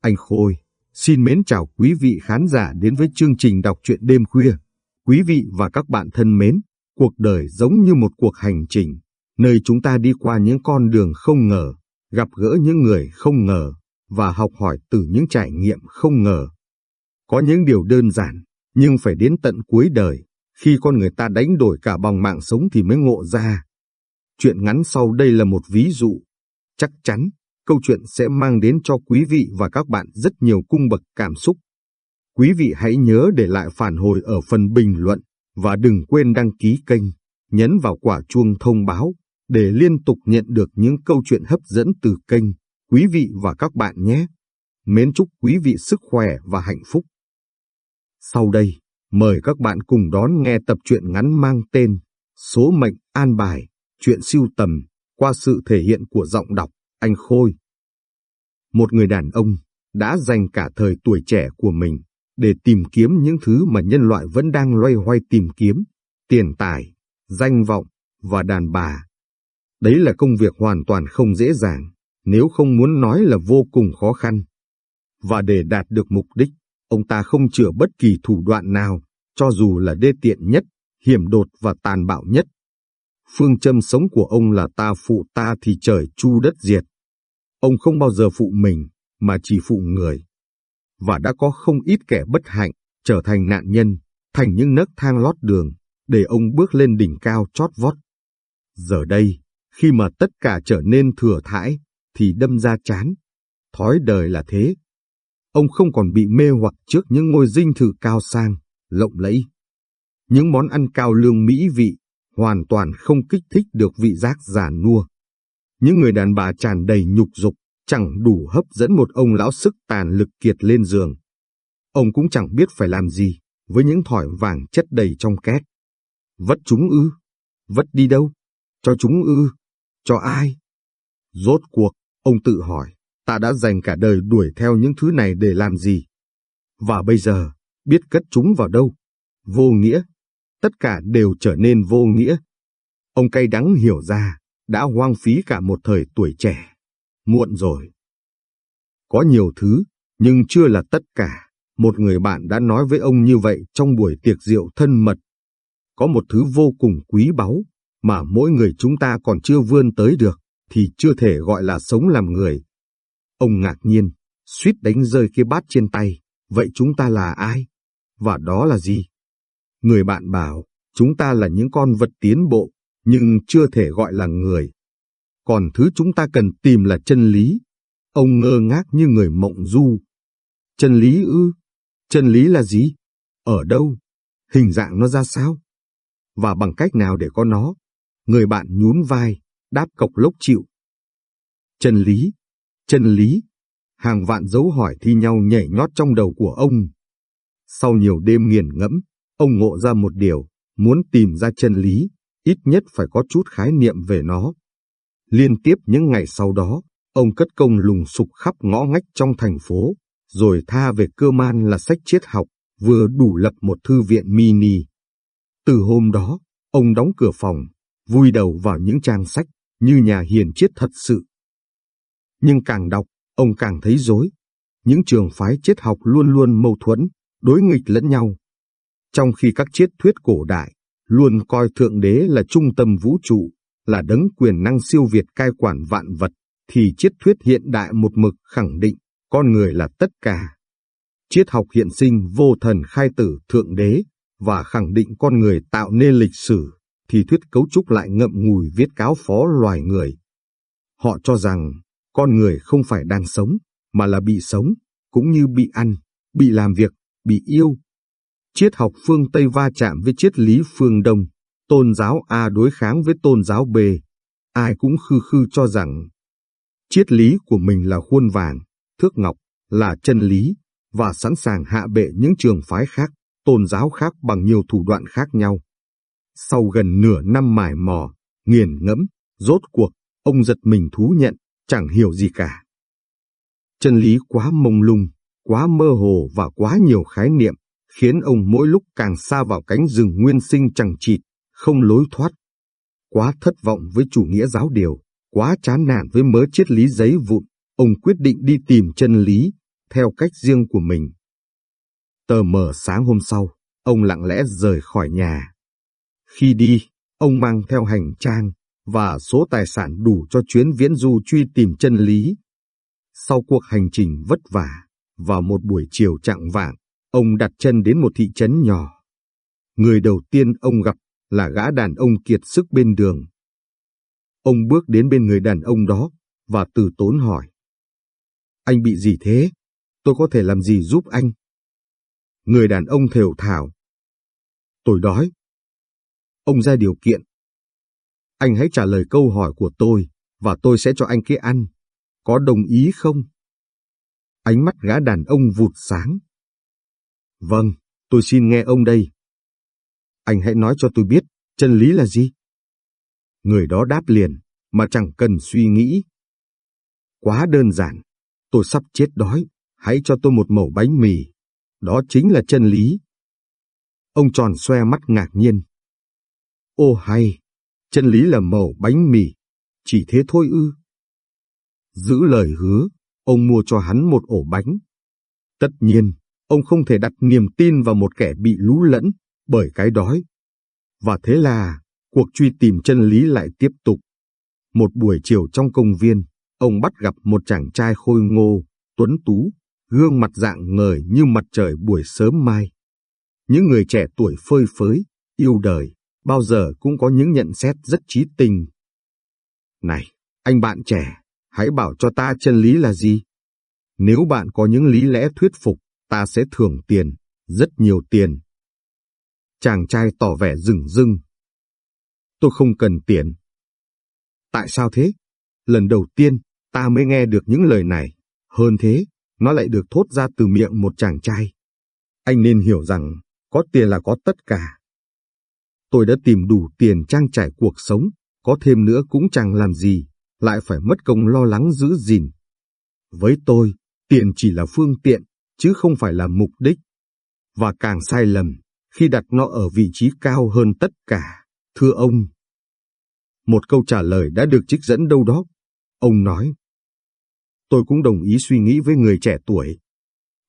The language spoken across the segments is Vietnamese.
Anh Khôi, xin mến chào quý vị khán giả đến với chương trình đọc truyện đêm khuya. Quý vị và các bạn thân mến, cuộc đời giống như một cuộc hành trình, nơi chúng ta đi qua những con đường không ngờ, gặp gỡ những người không ngờ, và học hỏi từ những trải nghiệm không ngờ. Có những điều đơn giản, nhưng phải đến tận cuối đời, khi con người ta đánh đổi cả bằng mạng sống thì mới ngộ ra. Chuyện ngắn sau đây là một ví dụ. Chắc chắn, câu chuyện sẽ mang đến cho quý vị và các bạn rất nhiều cung bậc cảm xúc. Quý vị hãy nhớ để lại phản hồi ở phần bình luận và đừng quên đăng ký kênh, nhấn vào quả chuông thông báo để liên tục nhận được những câu chuyện hấp dẫn từ kênh, quý vị và các bạn nhé. Mến chúc quý vị sức khỏe và hạnh phúc. Sau đây, mời các bạn cùng đón nghe tập truyện ngắn mang tên Số mệnh an bài, chuyện siêu tầm, qua sự thể hiện của giọng đọc, anh Khôi. Một người đàn ông đã dành cả thời tuổi trẻ của mình để tìm kiếm những thứ mà nhân loại vẫn đang loay hoay tìm kiếm, tiền tài, danh vọng và đàn bà. Đấy là công việc hoàn toàn không dễ dàng, nếu không muốn nói là vô cùng khó khăn. Và để đạt được mục đích, ông ta không chừa bất kỳ thủ đoạn nào, cho dù là đê tiện nhất, hiểm đột và tàn bạo nhất. Phương châm sống của ông là ta phụ ta thì trời chu đất diệt. Ông không bao giờ phụ mình, mà chỉ phụ người. Và đã có không ít kẻ bất hạnh, trở thành nạn nhân, thành những nấc thang lót đường, để ông bước lên đỉnh cao chót vót. Giờ đây, khi mà tất cả trở nên thừa thãi, thì đâm ra chán. Thói đời là thế. Ông không còn bị mê hoặc trước những ngôi dinh thự cao sang, lộng lẫy. Những món ăn cao lương mỹ vị, hoàn toàn không kích thích được vị giác già nua. Những người đàn bà tràn đầy nhục dục, chẳng đủ hấp dẫn một ông lão sức tàn lực kiệt lên giường. Ông cũng chẳng biết phải làm gì với những thỏi vàng chất đầy trong két. Vất chúng ư? Vất đi đâu? Cho chúng ư? Cho ai? Rốt cuộc, ông tự hỏi, ta đã dành cả đời đuổi theo những thứ này để làm gì? Và bây giờ, biết cất chúng vào đâu? Vô nghĩa. Tất cả đều trở nên vô nghĩa. Ông cay đắng hiểu ra, đã hoang phí cả một thời tuổi trẻ. Muộn rồi. Có nhiều thứ, nhưng chưa là tất cả. Một người bạn đã nói với ông như vậy trong buổi tiệc rượu thân mật. Có một thứ vô cùng quý báu, mà mỗi người chúng ta còn chưa vươn tới được, thì chưa thể gọi là sống làm người. Ông ngạc nhiên, suýt đánh rơi cái bát trên tay. Vậy chúng ta là ai? Và đó là gì? Người bạn bảo, chúng ta là những con vật tiến bộ, nhưng chưa thể gọi là người. Còn thứ chúng ta cần tìm là chân lý. Ông ngơ ngác như người mộng du. Chân lý ư? Chân lý là gì? Ở đâu? Hình dạng nó ra sao? Và bằng cách nào để có nó? Người bạn nhún vai, đáp cộc lốc chịu. Chân lý, chân lý. Hàng vạn dấu hỏi thi nhau nhảy nhót trong đầu của ông. Sau nhiều đêm nghiền ngẫm, ông ngộ ra một điều, muốn tìm ra chân lý, ít nhất phải có chút khái niệm về nó. Liên tiếp những ngày sau đó, ông cất công lùng sục khắp ngõ ngách trong thành phố, rồi tha về cơ man là sách triết học, vừa đủ lập một thư viện mini. Từ hôm đó, ông đóng cửa phòng, vui đầu vào những trang sách, như nhà hiền triết thật sự. Nhưng càng đọc, ông càng thấy dối. Những trường phái triết học luôn luôn mâu thuẫn, đối nghịch lẫn nhau. Trong khi các triết thuyết cổ đại luôn coi Thượng Đế là trung tâm vũ trụ, là đấng quyền năng siêu việt cai quản vạn vật, thì triết thuyết hiện đại một mực khẳng định con người là tất cả. Triết học hiện sinh vô thần khai tử Thượng Đế và khẳng định con người tạo nên lịch sử, thì thuyết cấu trúc lại ngậm ngùi viết cáo phó loài người. Họ cho rằng con người không phải đang sống, mà là bị sống, cũng như bị ăn, bị làm việc, bị yêu, triết học phương Tây va chạm với triết lý phương Đông, tôn giáo A đối kháng với tôn giáo B. Ai cũng khư khư cho rằng triết lý của mình là khuôn vàng, thước ngọc, là chân lý, và sẵn sàng hạ bệ những trường phái khác, tôn giáo khác bằng nhiều thủ đoạn khác nhau. Sau gần nửa năm mải mò, nghiền ngẫm, rốt cuộc, ông giật mình thú nhận, chẳng hiểu gì cả. Chân lý quá mông lung, quá mơ hồ và quá nhiều khái niệm, khiến ông mỗi lúc càng xa vào cánh rừng nguyên sinh chẳng chịt, không lối thoát. Quá thất vọng với chủ nghĩa giáo điều, quá chán nản với mớ triết lý giấy vụn, ông quyết định đi tìm chân lý, theo cách riêng của mình. Tờ mờ sáng hôm sau, ông lặng lẽ rời khỏi nhà. Khi đi, ông mang theo hành trang và số tài sản đủ cho chuyến viễn du truy tìm chân lý. Sau cuộc hành trình vất vả, vào một buổi chiều trạng vạng, ông đặt chân đến một thị trấn nhỏ. Người đầu tiên ông gặp là gã đàn ông kiệt sức bên đường. Ông bước đến bên người đàn ông đó và từ tốn hỏi. Anh bị gì thế? Tôi có thể làm gì giúp anh? Người đàn ông thều thào. Tôi đói. Ông ra điều kiện. Anh hãy trả lời câu hỏi của tôi và tôi sẽ cho anh cái ăn. Có đồng ý không? Ánh mắt gã đàn ông vụt sáng. Vâng, tôi xin nghe ông đây. Anh hãy nói cho tôi biết, chân lý là gì? Người đó đáp liền, mà chẳng cần suy nghĩ. Quá đơn giản, tôi sắp chết đói, hãy cho tôi một mẩu bánh mì. Đó chính là chân lý. Ông tròn xoe mắt ngạc nhiên. Ô hay, chân lý là mẩu bánh mì, chỉ thế thôi ư. Giữ lời hứa, ông mua cho hắn một ổ bánh. Tất nhiên, ông không thể đặt niềm tin vào một kẻ bị lú lẫn bởi cái đói. Và thế là, cuộc truy tìm chân lý lại tiếp tục. Một buổi chiều trong công viên, ông bắt gặp một chàng trai khôi ngô, tuấn tú, gương mặt dạng ngời như mặt trời buổi sớm mai. Những người trẻ tuổi phơi phới, yêu đời, bao giờ cũng có những nhận xét rất trí tình. Này, anh bạn trẻ, hãy bảo cho ta chân lý là gì? Nếu bạn có những lý lẽ thuyết phục, ta sẽ thưởng tiền, rất nhiều tiền. Chàng trai tỏ vẻ rừng rưng. Tôi không cần tiền. Tại sao thế? Lần đầu tiên, ta mới nghe được những lời này. Hơn thế, nó lại được thốt ra từ miệng một chàng trai. Anh nên hiểu rằng, có tiền là có tất cả. Tôi đã tìm đủ tiền trang trải cuộc sống, có thêm nữa cũng chẳng làm gì, lại phải mất công lo lắng giữ gìn. Với tôi, tiền chỉ là phương tiện, chứ không phải là mục đích. Và càng sai lầm, khi đặt nó ở vị trí cao hơn tất cả, thưa ông. Một câu trả lời đã được trích dẫn đâu đó. Ông nói, tôi cũng đồng ý suy nghĩ với người trẻ tuổi.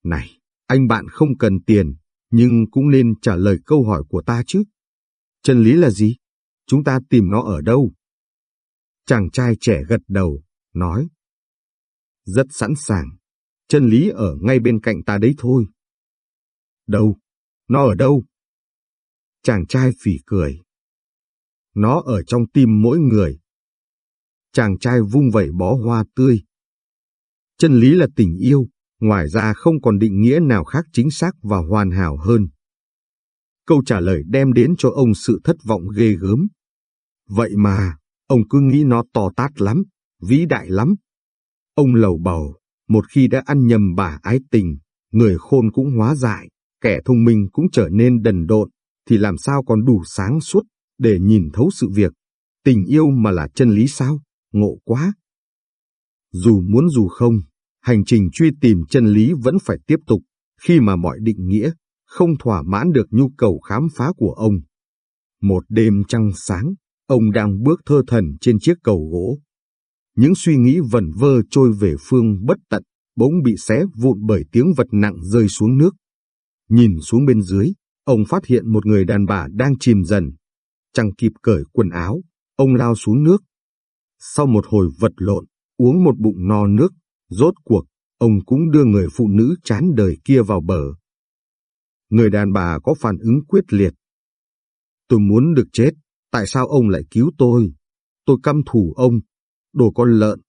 Này, anh bạn không cần tiền, nhưng cũng nên trả lời câu hỏi của ta chứ. Chân lý là gì? Chúng ta tìm nó ở đâu? Chàng trai trẻ gật đầu, nói. Rất sẵn sàng, chân lý ở ngay bên cạnh ta đấy thôi. Đâu? Nó ở đâu? Chàng trai phỉ cười. Nó ở trong tim mỗi người. Chàng trai vung vẩy bó hoa tươi. Chân lý là tình yêu, ngoài ra không còn định nghĩa nào khác chính xác và hoàn hảo hơn. Câu trả lời đem đến cho ông sự thất vọng ghê gớm. Vậy mà, ông cứ nghĩ nó to tát lắm, vĩ đại lắm. Ông lầu bầu, một khi đã ăn nhầm bà ái tình, người khôn cũng hóa dại, kẻ thông minh cũng trở nên đần độn, thì làm sao còn đủ sáng suốt để nhìn thấu sự việc. Tình yêu mà là chân lý sao? Ngộ quá! Dù muốn dù không, hành trình truy tìm chân lý vẫn phải tiếp tục, khi mà mọi định nghĩa không thỏa mãn được nhu cầu khám phá của ông. Một đêm trăng sáng, ông đang bước thơ thần trên chiếc cầu gỗ. Những suy nghĩ vẩn vơ trôi về phương bất tận, bỗng bị xé vụn bởi tiếng vật nặng rơi xuống nước. Nhìn xuống bên dưới, ông phát hiện một người đàn bà đang chìm dần. Chẳng kịp cởi quần áo, ông lao xuống nước. Sau một hồi vật lộn, uống một bụng no nước, rốt cuộc, ông cũng đưa người phụ nữ chán đời kia vào bờ. Người đàn bà có phản ứng quyết liệt. Tôi muốn được chết, tại sao ông lại cứu tôi? Tôi căm thù ông, đồ con lợn.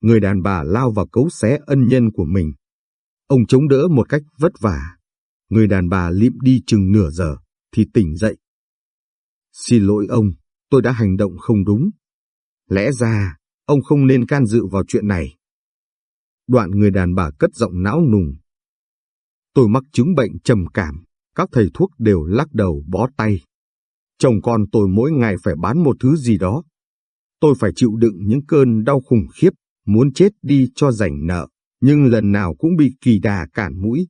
Người đàn bà lao vào cấu xé ân nhân của mình. Ông chống đỡ một cách vất vả. Người đàn bà lịm đi chừng nửa giờ, thì tỉnh dậy. Xin lỗi ông, tôi đã hành động không đúng. Lẽ ra, ông không nên can dự vào chuyện này. Đoạn người đàn bà cất giọng não nùng. Tôi mắc chứng bệnh trầm cảm, các thầy thuốc đều lắc đầu bó tay. Chồng con tôi mỗi ngày phải bán một thứ gì đó. Tôi phải chịu đựng những cơn đau khủng khiếp, muốn chết đi cho rảnh nợ, nhưng lần nào cũng bị kỳ đà cản mũi.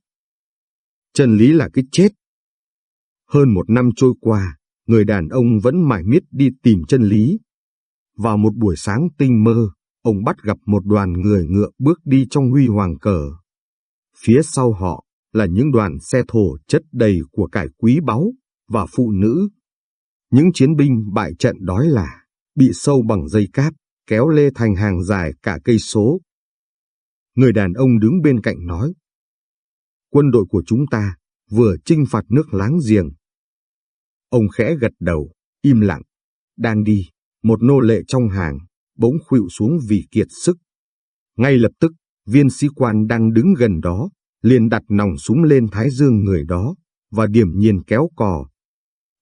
Chân lý là cái chết. Hơn một năm trôi qua, người đàn ông vẫn mải miết đi tìm chân lý. Vào một buổi sáng tinh mơ, ông bắt gặp một đoàn người ngựa bước đi trong huy hoàng cờ. Phía sau họ là những đoàn xe thổ chất đầy của cải quý báu và phụ nữ. Những chiến binh bại trận đói là bị sâu bằng dây cáp, kéo lê thành hàng dài cả cây số. Người đàn ông đứng bên cạnh nói, quân đội của chúng ta vừa chinh phạt nước láng giềng. Ông khẽ gật đầu, im lặng, đang đi, một nô lệ trong hàng, bỗng khuỵu xuống vì kiệt sức. Ngay lập tức, viên sĩ quan đang đứng gần đó, liền đặt nòng súng lên thái dương người đó, và điểm nhiên kéo cò.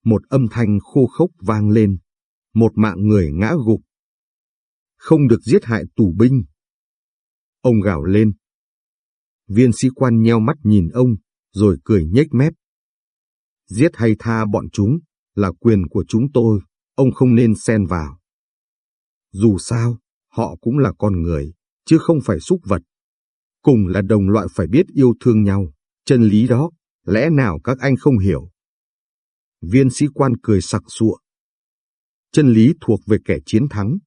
Một âm thanh khô khốc vang lên, một mạng người ngã gục. Không được giết hại tù binh. Ông gào lên. Viên sĩ quan nheo mắt nhìn ông, rồi cười nhếch mép. Giết hay tha bọn chúng, là quyền của chúng tôi, ông không nên xen vào. Dù sao, họ cũng là con người, chứ không phải súc vật. Cùng là đồng loại phải biết yêu thương nhau, chân lý đó, lẽ nào các anh không hiểu? Viên sĩ quan cười sặc sụa. Chân lý thuộc về kẻ chiến thắng,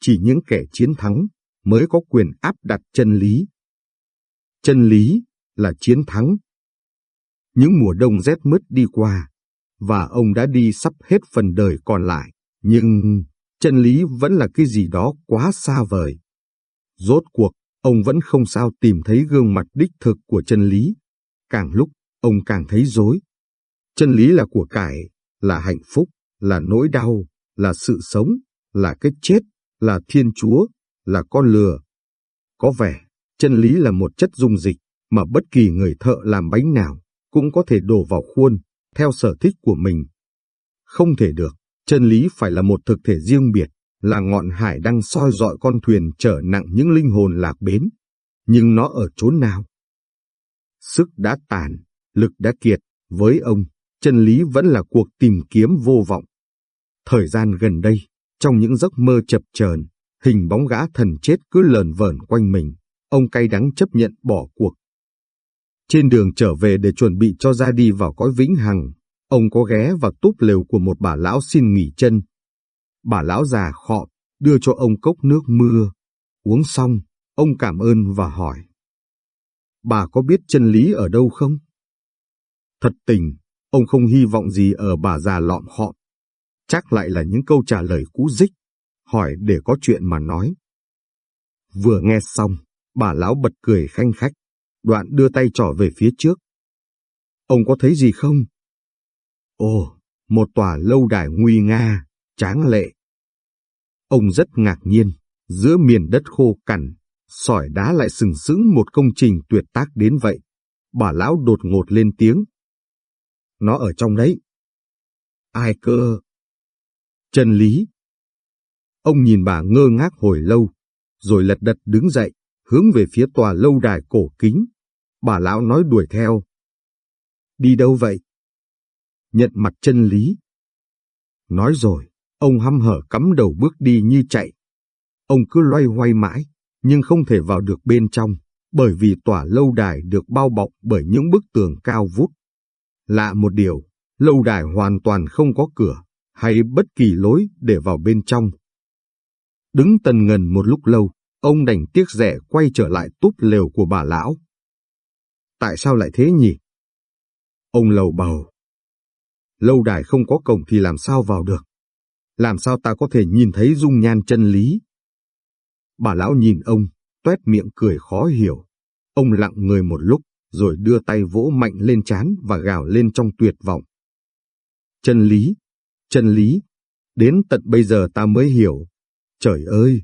chỉ những kẻ chiến thắng mới có quyền áp đặt chân lý. Chân lý là chiến thắng. Những mùa đông rét mướt đi qua, và ông đã đi sắp hết phần đời còn lại, nhưng chân lý vẫn là cái gì đó quá xa vời. Rốt cuộc, ông vẫn không sao tìm thấy gương mặt đích thực của chân lý. Càng lúc, ông càng thấy dối. Chân lý là của cải, là hạnh phúc, là nỗi đau, là sự sống, là cái chết, là thiên chúa, là con lừa. Có vẻ, chân lý là một chất dung dịch mà bất kỳ người thợ làm bánh nào cũng có thể đổ vào khuôn, theo sở thích của mình. Không thể được, chân lý phải là một thực thể riêng biệt, là ngọn hải đang soi dọi con thuyền chở nặng những linh hồn lạc bến. Nhưng nó ở chốn nào? Sức đã tàn, lực đã kiệt, với ông, chân lý vẫn là cuộc tìm kiếm vô vọng. Thời gian gần đây, trong những giấc mơ chập chờn, hình bóng gã thần chết cứ lờn vờn quanh mình, ông cay đắng chấp nhận bỏ cuộc. Trên đường trở về để chuẩn bị cho ra đi vào cõi vĩnh hằng, ông có ghé vào túp lều của một bà lão xin nghỉ chân. Bà lão già khọ, đưa cho ông cốc nước mưa. Uống xong, ông cảm ơn và hỏi. Bà có biết chân lý ở đâu không? Thật tình, ông không hy vọng gì ở bà già lọm họ. Chắc lại là những câu trả lời cũ dích, hỏi để có chuyện mà nói. Vừa nghe xong, bà lão bật cười khanh khách, đoạn đưa tay trỏ về phía trước. Ông có thấy gì không? Ồ, một tòa lâu đài nguy nga, tráng lệ. Ông rất ngạc nhiên, giữa miền đất khô cằn, sỏi đá lại sừng sững một công trình tuyệt tác đến vậy. Bà lão đột ngột lên tiếng. Nó ở trong đấy. Ai cơ? Chân lý. Ông nhìn bà ngơ ngác hồi lâu, rồi lật đật đứng dậy, hướng về phía tòa lâu đài cổ kính. Bà lão nói đuổi theo. Đi đâu vậy? Nhận mặt chân lý. Nói rồi, ông hăm hở cắm đầu bước đi như chạy. Ông cứ loay hoay mãi, nhưng không thể vào được bên trong, bởi vì tòa lâu đài được bao bọc bởi những bức tường cao vút. Lạ một điều, lâu đài hoàn toàn không có cửa, hay bất kỳ lối để vào bên trong. Đứng tần ngần một lúc lâu, ông đành tiếc rẻ quay trở lại túp lều của bà lão. Tại sao lại thế nhỉ? Ông lầu bầu. Lâu đài không có cổng thì làm sao vào được? Làm sao ta có thể nhìn thấy dung nhan chân lý? Bà lão nhìn ông, tuét miệng cười khó hiểu. Ông lặng người một lúc, rồi đưa tay vỗ mạnh lên chán và gào lên trong tuyệt vọng. Chân lý, chân lý, đến tận bây giờ ta mới hiểu. Trời ơi!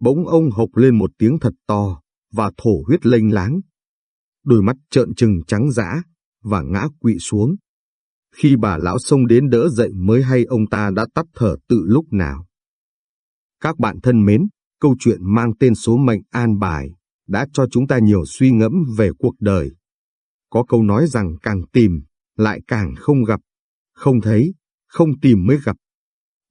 Bỗng ông hộc lên một tiếng thật to, và thổ huyết lênh láng. Đôi mắt trợn trừng trắng dã, và ngã quỵ xuống. Khi bà lão xông đến đỡ dậy mới hay ông ta đã tắt thở tự lúc nào. Các bạn thân mến, câu chuyện mang tên số mệnh an bài đã cho chúng ta nhiều suy ngẫm về cuộc đời. Có câu nói rằng càng tìm, lại càng không gặp, không thấy, không tìm mới gặp.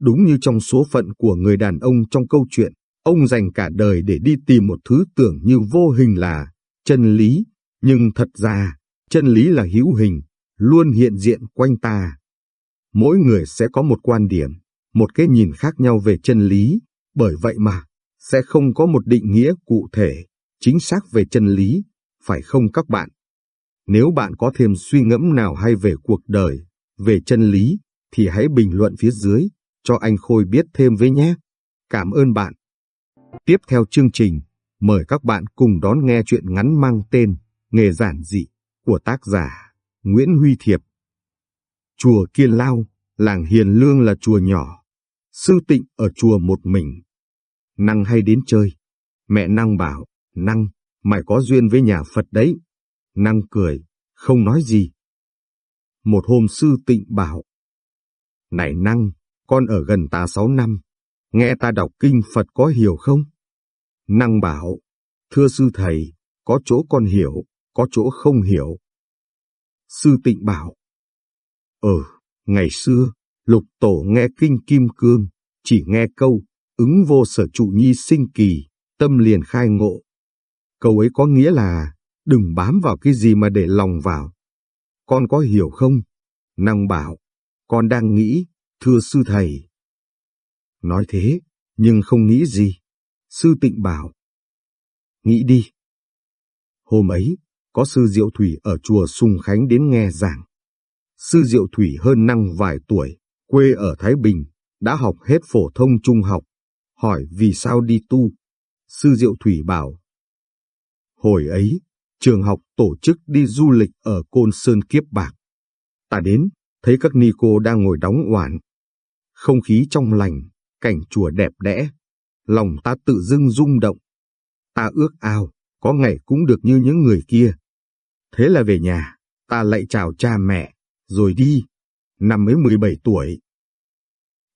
Đúng như trong số phận của người đàn ông trong câu chuyện, ông dành cả đời để đi tìm một thứ tưởng như vô hình là chân lý, nhưng thật ra, chân lý là hữu hình, luôn hiện diện quanh ta. Mỗi người sẽ có một quan điểm, một cái nhìn khác nhau về chân lý, bởi vậy mà, sẽ không có một định nghĩa cụ thể, chính xác về chân lý, phải không các bạn? Nếu bạn có thêm suy ngẫm nào hay về cuộc đời, về chân lý, thì hãy bình luận phía dưới, cho anh Khôi biết thêm với nhé. Cảm ơn bạn. Tiếp theo chương trình, mời các bạn cùng đón nghe chuyện ngắn mang tên Nghề giản dị của tác giả Nguyễn Huy Thiệp. Chùa Kiên Lao, làng Hiền Lương là chùa nhỏ. Sư Tịnh ở chùa một mình. Năng hay đến chơi. Mẹ Năng bảo, Năng, mày có duyên với nhà Phật đấy. Năng cười, không nói gì. Một hôm sư tịnh bảo, này Năng, con ở gần ta sáu năm, nghe ta đọc kinh Phật có hiểu không? Năng bảo, thưa sư thầy, có chỗ con hiểu, có chỗ không hiểu. Sư tịnh bảo, Ờ, ngày xưa, lục tổ nghe kinh kim cương, chỉ nghe câu, ứng vô sở trụ nhi sinh kỳ, tâm liền khai ngộ. Câu ấy có nghĩa là, đừng bám vào cái gì mà để lòng vào. Con có hiểu không? Năng bảo, con đang nghĩ, thưa sư thầy. Nói thế, nhưng không nghĩ gì. Sư tịnh bảo, nghĩ đi. Hôm ấy, có sư Diệu Thủy ở chùa Sùng Khánh đến nghe giảng. Sư Diệu Thủy hơn năng vài tuổi, quê ở Thái Bình, đã học hết phổ thông trung học. Hỏi vì sao đi tu? Sư Diệu Thủy bảo. Hồi ấy, trường học tổ chức đi du lịch ở Côn Sơn Kiếp Bạc. Ta đến, thấy các ni cô đang ngồi đóng oản. Không khí trong lành, cảnh chùa đẹp đẽ. Lòng ta tự dưng rung động. Ta ước ao, có ngày cũng được như những người kia. Thế là về nhà, ta lại chào cha mẹ, rồi đi. Năm mới 17 tuổi.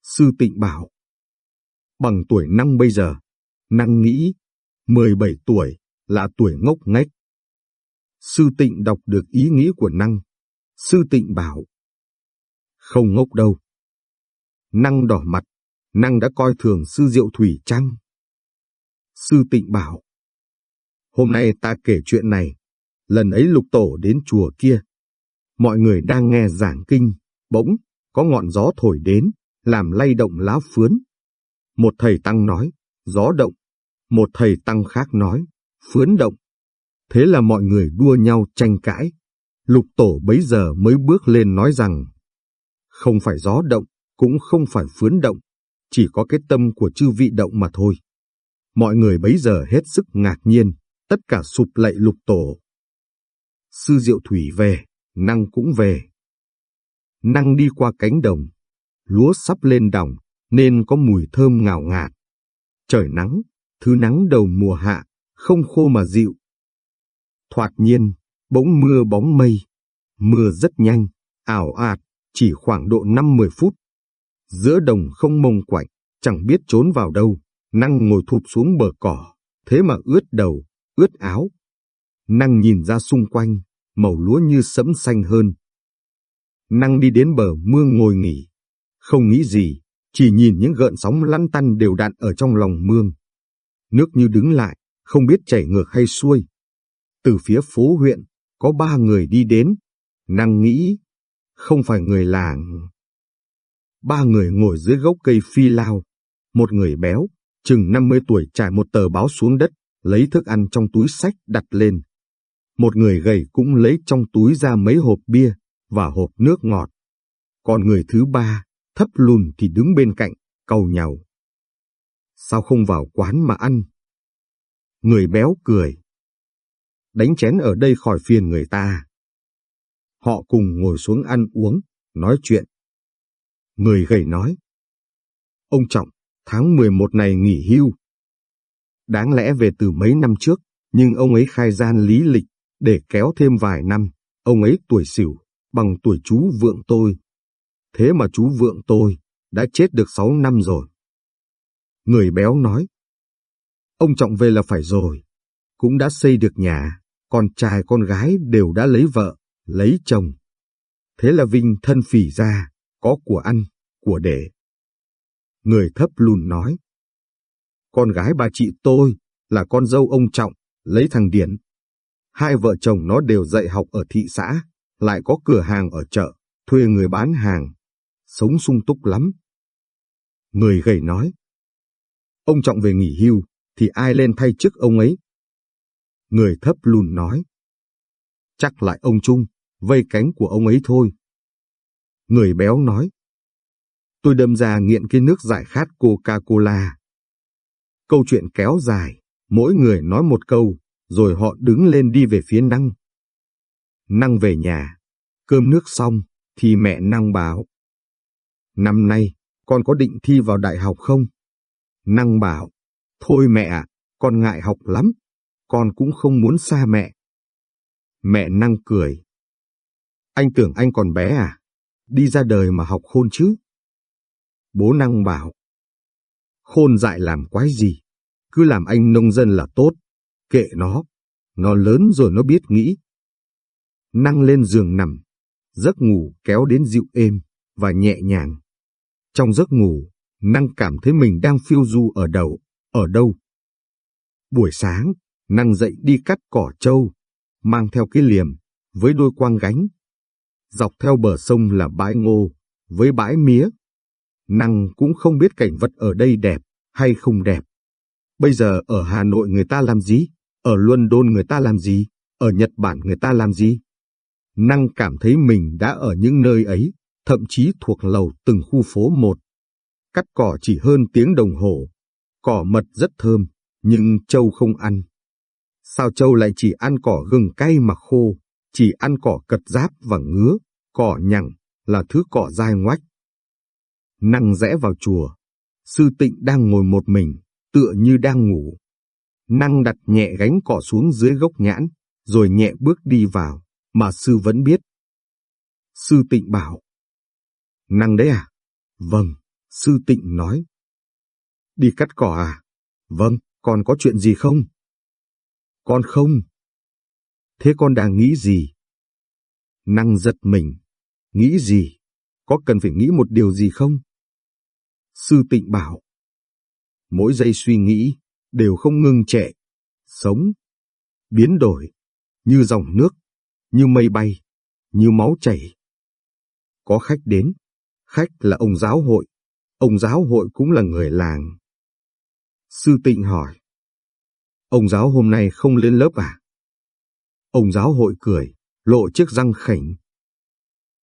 Sư tịnh bảo. Bằng tuổi năng bây giờ, năng nghĩ, 17 tuổi là tuổi ngốc nghếch. Sư tịnh đọc được ý nghĩ của năng. Sư tịnh bảo. Không ngốc đâu. Năng đỏ mặt, năng đã coi thường sư diệu thủy chăng? Sư tịnh bảo. Hôm nay ta kể chuyện này, lần ấy lục tổ đến chùa kia. Mọi người đang nghe giảng kinh, bỗng, có ngọn gió thổi đến, làm lay động lá phướn. Một thầy tăng nói, gió động. Một thầy tăng khác nói, phướn động. Thế là mọi người đua nhau tranh cãi. Lục tổ bấy giờ mới bước lên nói rằng, không phải gió động, cũng không phải phướn động, chỉ có cái tâm của chư vị động mà thôi. Mọi người bấy giờ hết sức ngạc nhiên, tất cả sụp lạy lục tổ. Sư Diệu Thủy về, Năng cũng về. Năng đi qua cánh đồng, lúa sắp lên đồng, nên có mùi thơm ngào ngạt. Trời nắng, thứ nắng đầu mùa hạ, không khô mà dịu. Thoạt nhiên, bỗng mưa bóng mây. Mưa rất nhanh, ảo ạt, chỉ khoảng độ 5-10 phút. Giữa đồng không mông quạnh, chẳng biết trốn vào đâu, năng ngồi thụp xuống bờ cỏ, thế mà ướt đầu, ướt áo. Năng nhìn ra xung quanh, màu lúa như sẫm xanh hơn. Năng đi đến bờ mương ngồi nghỉ, không nghĩ gì, chỉ nhìn những gợn sóng lăn tăn đều đặn ở trong lòng mương. Nước như đứng lại, không biết chảy ngược hay xuôi. Từ phía phố huyện, có ba người đi đến. Năng nghĩ, không phải người làng. Ba người ngồi dưới gốc cây phi lao. Một người béo, chừng 50 tuổi trải một tờ báo xuống đất, lấy thức ăn trong túi sách đặt lên. Một người gầy cũng lấy trong túi ra mấy hộp bia và hộp nước ngọt. Còn người thứ ba, thấp lùn thì đứng bên cạnh, cầu nhau. Sao không vào quán mà ăn? Người béo cười. Đánh chén ở đây khỏi phiền người ta. Họ cùng ngồi xuống ăn uống, nói chuyện. Người gầy nói. Ông Trọng, tháng 11 này nghỉ hưu. Đáng lẽ về từ mấy năm trước, nhưng ông ấy khai gian lý lịch, để kéo thêm vài năm, ông ấy tuổi xỉu, bằng tuổi chú vượng tôi. Thế mà chú vượng tôi đã chết được 6 năm rồi. Người béo nói, ông Trọng về là phải rồi, cũng đã xây được nhà, con trai con gái đều đã lấy vợ, lấy chồng. Thế là Vinh thân phỉ ra, có của ăn, của để. Người thấp lùn nói, con gái bà chị tôi là con dâu ông Trọng, lấy thằng Điển. Hai vợ chồng nó đều dạy học ở thị xã, lại có cửa hàng ở chợ, thuê người bán hàng. Sống sung túc lắm. Người gầy nói, ông Trọng về nghỉ hưu, thì ai lên thay chức ông ấy? Người thấp lùn nói, chắc lại ông Trung, vây cánh của ông ấy thôi. Người béo nói. Tôi đâm ra nghiện cái nước giải khát Coca-Cola. Câu chuyện kéo dài, mỗi người nói một câu, rồi họ đứng lên đi về phía Năng. Năng về nhà, cơm nước xong, thì mẹ Năng bảo. Năm nay, con có định thi vào đại học không? Năng bảo, thôi mẹ ạ, con ngại học lắm, con cũng không muốn xa mẹ. Mẹ Năng cười. Anh tưởng anh còn bé à? Đi ra đời mà học khôn chứ? Bố Năng bảo. Khôn dại làm quái gì? Cứ làm anh nông dân là tốt. Kệ nó. Nó lớn rồi nó biết nghĩ. Năng lên giường nằm. Giấc ngủ kéo đến dịu êm và nhẹ nhàng. Trong giấc ngủ, Năng cảm thấy mình đang phiêu du ở đầu, ở đâu. Buổi sáng, Năng dậy đi cắt cỏ trâu, mang theo cái liềm, với đôi quang gánh. Dọc theo bờ sông là bãi ngô, với bãi mía. Năng cũng không biết cảnh vật ở đây đẹp hay không đẹp. Bây giờ ở Hà Nội người ta làm gì? Ở London người ta làm gì? Ở Nhật Bản người ta làm gì? Năng cảm thấy mình đã ở những nơi ấy, thậm chí thuộc lầu từng khu phố một. Cắt cỏ chỉ hơn tiếng đồng hồ. Cỏ mật rất thơm, nhưng châu không ăn. Sao châu lại chỉ ăn cỏ gừng cay mà khô, chỉ ăn cỏ cật giáp và ngứa, cỏ nhằng là thứ cỏ dai ngoách. Năng rẽ vào chùa, sư tịnh đang ngồi một mình, tựa như đang ngủ. Năng đặt nhẹ gánh cỏ xuống dưới gốc nhãn, rồi nhẹ bước đi vào, mà sư vẫn biết. Sư tịnh bảo. Năng đấy à? Vâng, sư tịnh nói. Đi cắt cỏ à? Vâng, còn có chuyện gì không? Con không. Thế con đang nghĩ gì? Năng giật mình. Nghĩ gì? Có cần phải nghĩ một điều gì không? Sư tịnh bảo. Mỗi giây suy nghĩ, đều không ngưng trệ. Sống, biến đổi, như dòng nước, như mây bay, như máu chảy. Có khách đến, khách là ông giáo hội, ông giáo hội cũng là người làng. Sư tịnh hỏi. Ông giáo hôm nay không lên lớp à? Ông giáo hội cười, lộ chiếc răng khỉnh.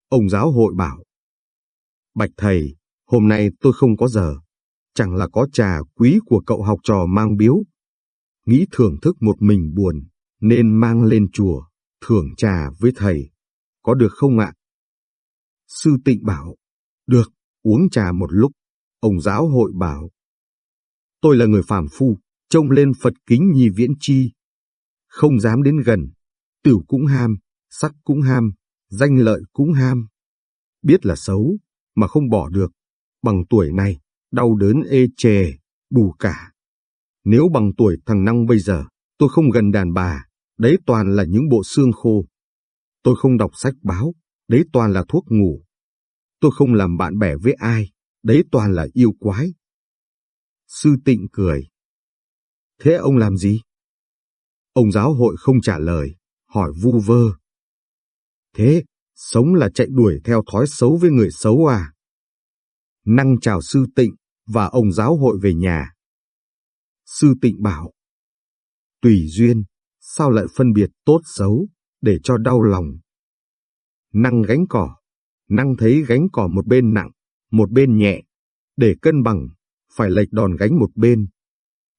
Ông giáo hội bảo. Bạch thầy, hôm nay tôi không có giờ. Chẳng là có trà quý của cậu học trò mang biếu. Nghĩ thưởng thức một mình buồn, nên mang lên chùa, thưởng trà với thầy. Có được không ạ? Sư tịnh bảo. Được, uống trà một lúc. Ông giáo hội bảo. Tôi là người phàm phu, trông lên Phật kính nhi viễn chi. Không dám đến gần, tiểu cũng ham, sắc cũng ham, danh lợi cũng ham. Biết là xấu, mà không bỏ được. Bằng tuổi này, đau đớn ê chề, đủ cả. Nếu bằng tuổi thằng Năng bây giờ, tôi không gần đàn bà, đấy toàn là những bộ xương khô. Tôi không đọc sách báo, đấy toàn là thuốc ngủ. Tôi không làm bạn bè với ai, đấy toàn là yêu quái. Sư tịnh cười. Thế ông làm gì? Ông giáo hội không trả lời, hỏi vu vơ. Thế, sống là chạy đuổi theo thói xấu với người xấu à? Năng chào sư tịnh và ông giáo hội về nhà. Sư tịnh bảo. Tùy duyên, sao lại phân biệt tốt xấu, để cho đau lòng. Năng gánh cỏ, năng thấy gánh cỏ một bên nặng, một bên nhẹ, để cân bằng, phải lệch đòn gánh một bên,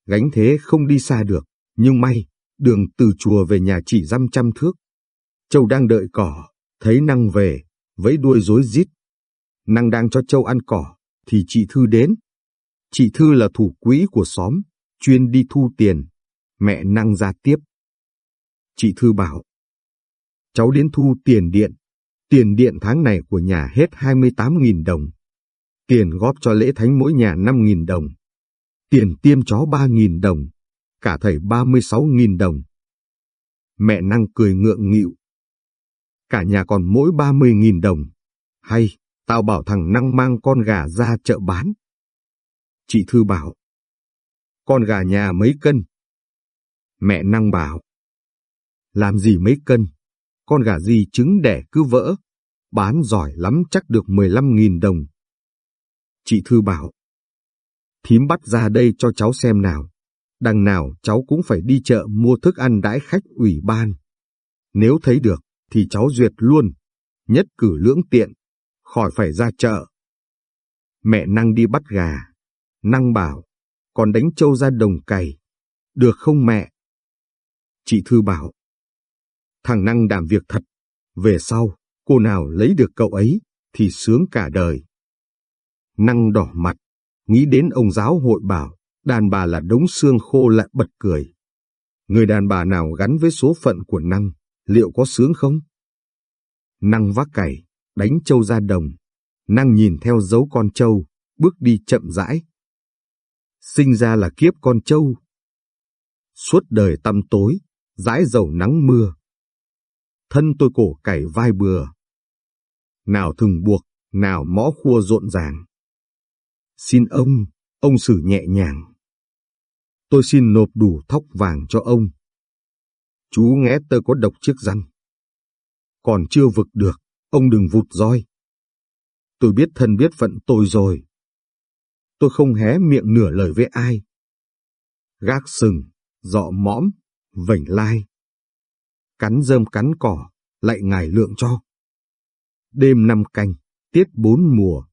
gánh thế không đi xa được, nhưng may, đường từ chùa về nhà chỉ dăm trăm thước. Châu đang đợi cỏ, thấy Năng về, vẫy đuôi rối rít. Năng đang cho Châu ăn cỏ, thì chị Thư đến. Chị Thư là thủ quỹ của xóm, chuyên đi thu tiền. Mẹ Năng ra tiếp. Chị Thư bảo, cháu đến thu tiền điện. Tiền điện tháng này của nhà hết 28.000 đồng. Tiền góp cho lễ thánh mỗi nhà 5.000 đồng. Tiền tiêm chó 3.000 đồng, cả thầy 36.000 đồng. Mẹ năng cười ngượng nghịu. Cả nhà còn mỗi 30.000 đồng. Hay, tao bảo thằng năng mang con gà ra chợ bán. Chị Thư bảo. Con gà nhà mấy cân? Mẹ năng bảo. Làm gì mấy cân? Con gà gì trứng đẻ cứ vỡ. Bán giỏi lắm chắc được 15.000 đồng. Chị Thư bảo thím bắt ra đây cho cháu xem nào. Đằng nào cháu cũng phải đi chợ mua thức ăn đãi khách ủy ban. Nếu thấy được, thì cháu duyệt luôn, nhất cử lưỡng tiện, khỏi phải ra chợ. Mẹ năng đi bắt gà, năng bảo, còn đánh trâu ra đồng cày, được không mẹ? Chị Thư bảo, thằng năng đảm việc thật, về sau, cô nào lấy được cậu ấy, thì sướng cả đời. Năng đỏ mặt, nghĩ đến ông giáo hội bảo, đàn bà là đống xương khô lại bật cười. Người đàn bà nào gắn với số phận của Năng, liệu có sướng không? Năng vác cày, đánh trâu ra đồng. Năng nhìn theo dấu con trâu, bước đi chậm rãi. Sinh ra là kiếp con trâu. Suốt đời tăm tối, dãi dầu nắng mưa. Thân tôi cổ cày vai bừa. Nào thừng buộc, nào mõ khua rộn ràng. Xin ông, ông xử nhẹ nhàng. Tôi xin nộp đủ thóc vàng cho ông. Chú nghe tơ có độc chiếc răng. Còn chưa vực được, ông đừng vụt roi. Tôi biết thân biết phận tôi rồi. Tôi không hé miệng nửa lời với ai. Gác sừng, dọ mõm, vảnh lai. Cắn rơm cắn cỏ, lại ngài lượng cho. Đêm năm canh, tiết bốn mùa.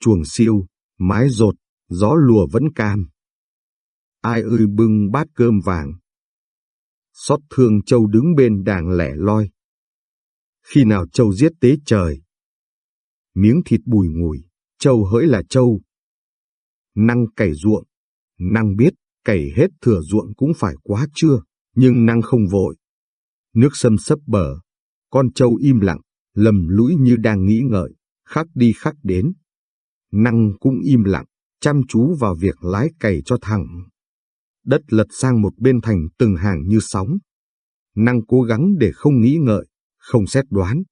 Chuồng siêu, mái rột, gió lùa vẫn cam. Ai ơi bưng bát cơm vàng. Xót thương châu đứng bên đàng lẻ loi. Khi nào châu giết tế trời. Miếng thịt bùi ngùi, châu hỡi là châu. Năng cày ruộng, năng biết cày hết thừa ruộng cũng phải quá chưa, nhưng năng không vội. Nước sâm sấp bờ, con châu im lặng, lầm lũi như đang nghĩ ngợi, khắc đi khắc đến. Năng cũng im lặng, chăm chú vào việc lái cày cho thằng. Đất lật sang một bên thành từng hàng như sóng. Năng cố gắng để không nghĩ ngợi, không xét đoán.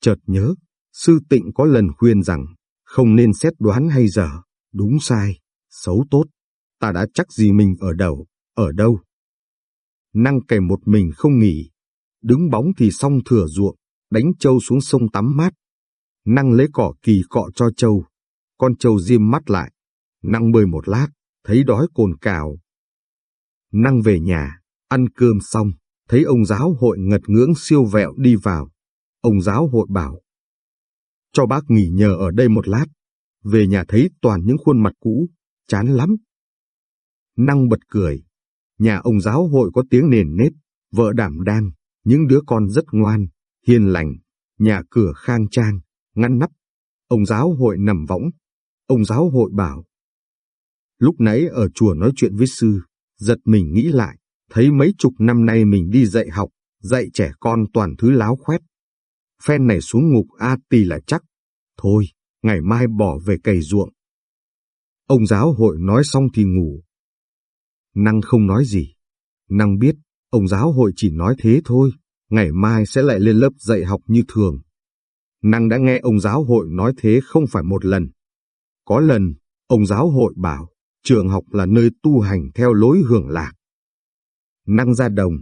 Chợt nhớ, sư tịnh có lần khuyên rằng, không nên xét đoán hay dở, đúng sai, xấu tốt. Ta đã chắc gì mình ở đầu, ở đâu. Năng cày một mình không nghỉ, đứng bóng thì xong thừa ruộng, đánh trâu xuống sông tắm mát. Năng lấy cỏ kỳ cọ cho trâu, con trâu diêm mắt lại. Năng bơi một lát, thấy đói cồn cào. Năng về nhà, ăn cơm xong, thấy ông giáo hội ngật ngưỡng siêu vẹo đi vào. Ông giáo hội bảo, cho bác nghỉ nhờ ở đây một lát. Về nhà thấy toàn những khuôn mặt cũ, chán lắm. Năng bật cười. Nhà ông giáo hội có tiếng nền nếp, vợ đảm đang, những đứa con rất ngoan, hiền lành, nhà cửa khang trang, ngăn nắp. Ông giáo hội nằm võng. Ông giáo hội bảo. Lúc nãy ở chùa nói chuyện với sư, giật mình nghĩ lại, thấy mấy chục năm nay mình đi dạy học, dạy trẻ con toàn thứ láo khoét. Phen này xuống ngục A tì là chắc. Thôi, ngày mai bỏ về cày ruộng. Ông giáo hội nói xong thì ngủ. Năng không nói gì. Năng biết, ông giáo hội chỉ nói thế thôi, ngày mai sẽ lại lên lớp dạy học như thường. Năng đã nghe ông giáo hội nói thế không phải một lần. Có lần, ông giáo hội bảo, trường học là nơi tu hành theo lối hưởng lạc. Năng ra đồng,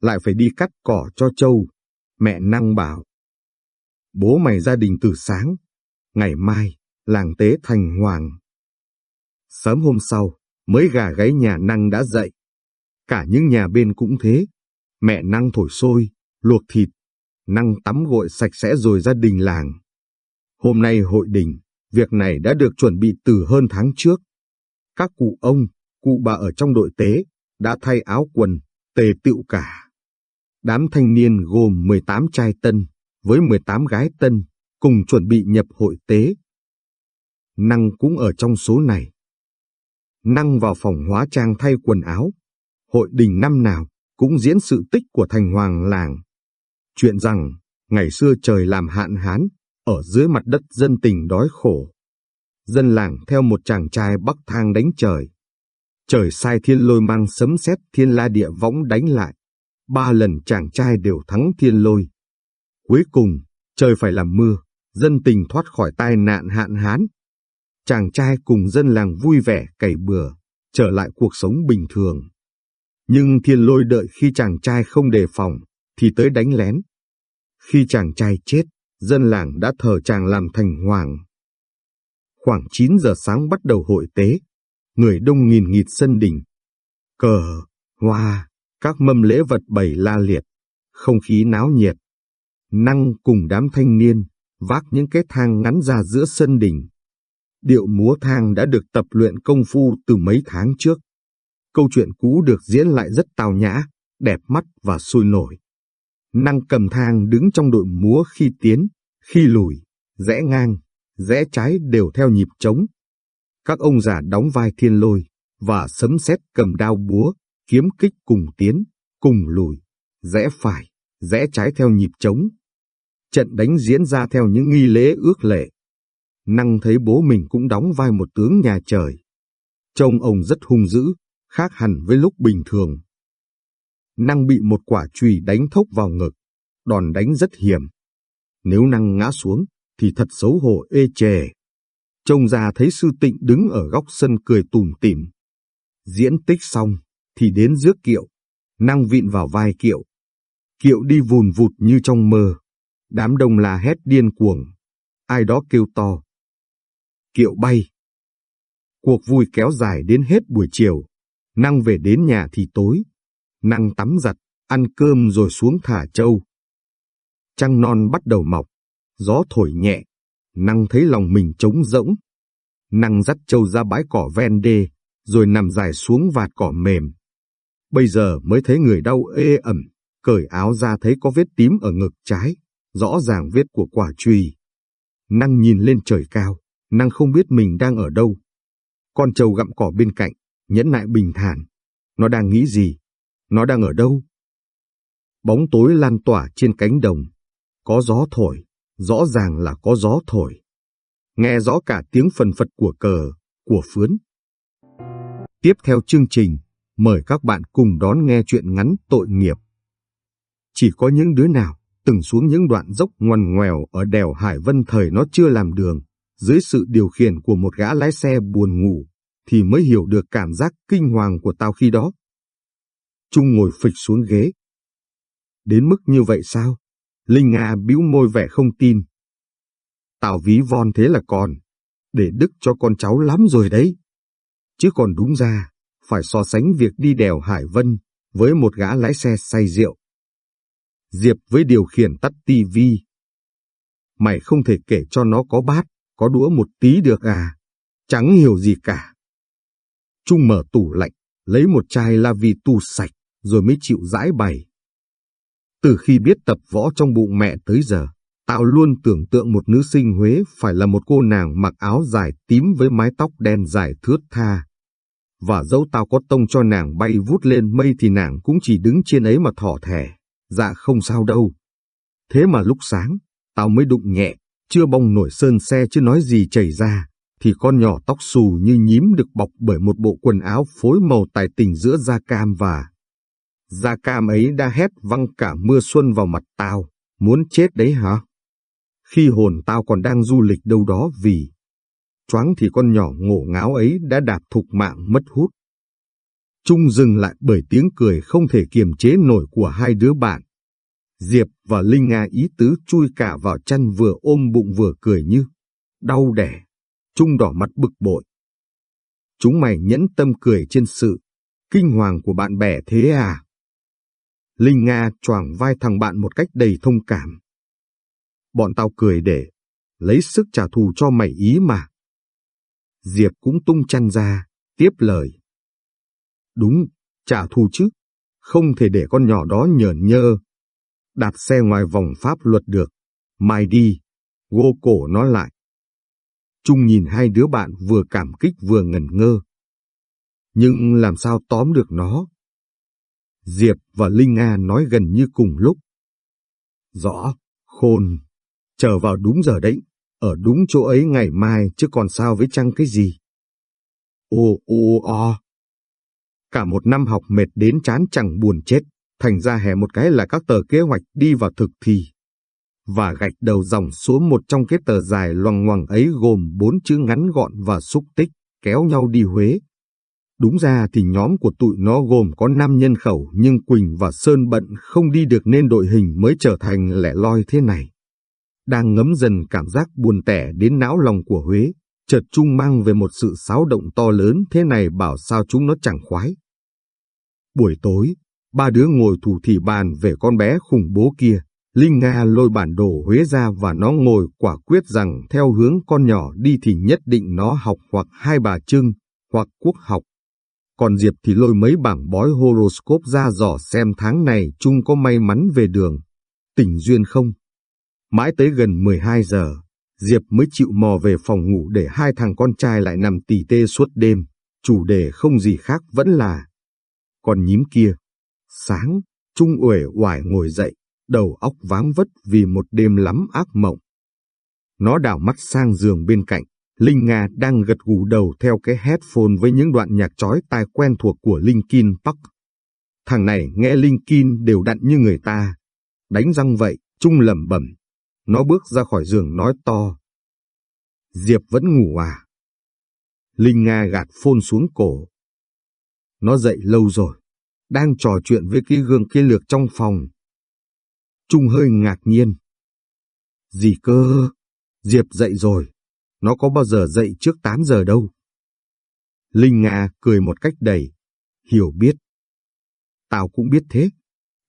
lại phải đi cắt cỏ cho trâu. Mẹ Năng bảo, bố mày gia đình từ sáng, ngày mai, làng tế thành hoàng. Sớm hôm sau, mới gà gáy nhà Năng đã dậy. Cả những nhà bên cũng thế. Mẹ Năng thổi sôi, luộc thịt, Năng tắm gội sạch sẽ rồi ra đình làng. Hôm nay hội đình, việc này đã được chuẩn bị từ hơn tháng trước. Các cụ ông, cụ bà ở trong đội tế, đã thay áo quần, tề tựu cả. Đám thanh niên gồm 18 trai tân, với 18 gái tân, cùng chuẩn bị nhập hội tế. Năng cũng ở trong số này. Năng vào phòng hóa trang thay quần áo. Hội đình năm nào cũng diễn sự tích của thành hoàng làng. Chuyện rằng, ngày xưa trời làm hạn hán, ở dưới mặt đất dân tình đói khổ. Dân làng theo một chàng trai bắc thang đánh trời. Trời sai thiên lôi mang sấm sét thiên la địa võng đánh lại. Ba lần chàng trai đều thắng thiên lôi. Cuối cùng, trời phải làm mưa, dân tình thoát khỏi tai nạn hạn hán. Chàng trai cùng dân làng vui vẻ cày bừa, trở lại cuộc sống bình thường. Nhưng thiên lôi đợi khi chàng trai không đề phòng, thì tới đánh lén. Khi chàng trai chết, dân làng đã thờ chàng làm thành hoàng. Khoảng 9 giờ sáng bắt đầu hội tế, người đông nghìn nghịt sân đình. Cờ, hoa, các mâm lễ vật bày la liệt, Không khí náo nhiệt. Năng cùng đám thanh niên, vác những cái thang ngắn ra giữa sân đỉnh. Điệu múa thang đã được tập luyện công phu từ mấy tháng trước. Câu chuyện cũ được diễn lại rất tào nhã, đẹp mắt và sôi nổi. Năng cầm thang đứng trong đội múa khi tiến, khi lùi, rẽ ngang, rẽ trái đều theo nhịp trống. Các ông già đóng vai thiên lôi, và sấm sét cầm đao búa, kiếm kích cùng tiến, cùng lùi, rẽ phải, rẽ trái theo nhịp trống. Trận đánh diễn ra theo những nghi lễ ước lệ. Năng thấy bố mình cũng đóng vai một tướng nhà trời. Trông ông rất hung dữ, khác hẳn với lúc bình thường. Năng bị một quả chùy đánh thốc vào ngực, đòn đánh rất hiểm. Nếu năng ngã xuống, thì thật xấu hổ ê chề. Trông ra thấy sư tịnh đứng ở góc sân cười tủm tỉm. Diễn tích xong, thì đến rước kiệu, năng vịn vào vai kiệu. Kiệu đi vùn vụt như trong mơ. Đám đông là hét điên cuồng. Ai đó kêu to. Kiệu bay. Cuộc vui kéo dài đến hết buổi chiều. Năng về đến nhà thì tối. Năng tắm giặt, ăn cơm rồi xuống thả trâu. Trăng non bắt đầu mọc, gió thổi nhẹ. Năng thấy lòng mình trống rỗng. Năng dắt trâu ra bãi cỏ ven đê, rồi nằm dài xuống vạt cỏ mềm. Bây giờ mới thấy người đau ê ẩm, cởi áo ra thấy có vết tím ở ngực trái, rõ ràng vết của quả chùy. Năng nhìn lên trời cao, năng không biết mình đang ở đâu. Con trâu gặm cỏ bên cạnh, nhẫn nại bình thản. Nó đang nghĩ gì? Nó đang ở đâu? Bóng tối lan tỏa trên cánh đồng. Có gió thổi, rõ ràng là có gió thổi. Nghe rõ cả tiếng phần phật của cờ, của phướn. Tiếp theo chương trình, mời các bạn cùng đón nghe chuyện ngắn tội nghiệp. Chỉ có những đứa nào từng xuống những đoạn dốc ngoằn ngoèo ở đèo Hải Vân thời nó chưa làm đường, dưới sự điều khiển của một gã lái xe buồn ngủ, thì mới hiểu được cảm giác kinh hoàng của tao khi đó. Trung ngồi phịch xuống ghế. Đến mức như vậy sao? Linh Nga bĩu môi vẻ không tin. Tào ví von thế là còn, để đức cho con cháu lắm rồi đấy. Chứ còn đúng ra, phải so sánh việc đi đèo Hải Vân với một gã lái xe say rượu. Diệp với điều khiển tắt tivi. Mày không thể kể cho nó có bát, có đũa một tí được à? Chẳng hiểu gì cả. Trung mở tủ lạnh, lấy một chai la vi tu sạch, rồi mới chịu giải bày. Từ khi biết tập võ trong bụng mẹ tới giờ, Tao luôn tưởng tượng một nữ sinh Huế phải là một cô nàng mặc áo dài tím với mái tóc đen dài thướt tha. Và dẫu tao có tông cho nàng bay vút lên mây thì nàng cũng chỉ đứng trên ấy mà thỏ thẻ. Dạ không sao đâu. Thế mà lúc sáng, tao mới đụng nhẹ, chưa bong nổi sơn xe chứ nói gì chảy ra, thì con nhỏ tóc xù như nhím được bọc bởi một bộ quần áo phối màu tài tình giữa da cam và gia cam ấy đã hét văng cả mưa xuân vào mặt tao, muốn chết đấy hả? khi hồn tao còn đang du lịch đâu đó vì choáng thì con nhỏ ngổ ngáo ấy đã đạp thục mạng mất hút. Trung dừng lại bởi tiếng cười không thể kiềm chế nổi của hai đứa bạn. Diệp và Linh Nga ý tứ chui cả vào chăn vừa ôm bụng vừa cười như đau đẻ. Trung đỏ mặt bực bội. Chúng mày nhẫn tâm cười trên sự kinh hoàng của bạn bè thế à? Linh Nga choàng vai thằng bạn một cách đầy thông cảm bọn tao cười để lấy sức trả thù cho mày ý mà. Diệp cũng tung chăn ra, tiếp lời. Đúng, trả thù chứ, không thể để con nhỏ đó nhởn nhơ. Đạp xe ngoài vòng pháp luật được, mai đi, gô cổ nó lại. Trung nhìn hai đứa bạn vừa cảm kích vừa ngẩn ngơ. Nhưng làm sao tóm được nó? Diệp và Linh Nga nói gần như cùng lúc. Rõ, khôn. Chờ vào đúng giờ đấy, ở đúng chỗ ấy ngày mai chứ còn sao với chăng cái gì. Ô ô o. Cả một năm học mệt đến chán chẳng buồn chết, thành ra hè một cái là các tờ kế hoạch đi vào thực thi. Và gạch đầu dòng xuống một trong cái tờ dài loằng ngoằng ấy gồm bốn chữ ngắn gọn và xúc tích, kéo nhau đi Huế. Đúng ra thì nhóm của tụi nó gồm có năm nhân khẩu nhưng Quỳnh và Sơn bận không đi được nên đội hình mới trở thành lẻ loi thế này đang ngấm dần cảm giác buồn tẻ đến não lòng của Huế, chợt Trung mang về một sự xáo động to lớn thế này bảo sao chúng nó chẳng khoái. Buổi tối, ba đứa ngồi thủ thì bàn về con bé khủng bố kia. Linh Nga lôi bản đồ Huế ra và nó ngồi quả quyết rằng theo hướng con nhỏ đi thì nhất định nó học hoặc hai bà Trưng, hoặc quốc học. Còn Diệp thì lôi mấy bảng bói horoscope ra dò xem tháng này chung có may mắn về đường. tình duyên không? Mãi tới gần 12 giờ, Diệp mới chịu mò về phòng ngủ để hai thằng con trai lại nằm tỉ tê suốt đêm. Chủ đề không gì khác vẫn là Còn nhím kia. Sáng, Trung uể oải ngồi dậy, đầu óc váng vất vì một đêm lắm ác mộng. Nó đảo mắt sang giường bên cạnh, Linh Nga đang gật gù đầu theo cái headphone với những đoạn nhạc chói tai quen thuộc của Linkin Park. Thằng này nghe Linkin đều đặn như người ta. Đánh răng vậy, Trung lẩm bẩm. Nó bước ra khỏi giường nói to. Diệp vẫn ngủ à? Linh Nga gạt phôn xuống cổ. Nó dậy lâu rồi, đang trò chuyện với cái gương kia lược trong phòng. Trung hơi ngạc nhiên. Gì cơ? Diệp dậy rồi. Nó có bao giờ dậy trước 8 giờ đâu. Linh Nga cười một cách đầy, hiểu biết. Tao cũng biết thế,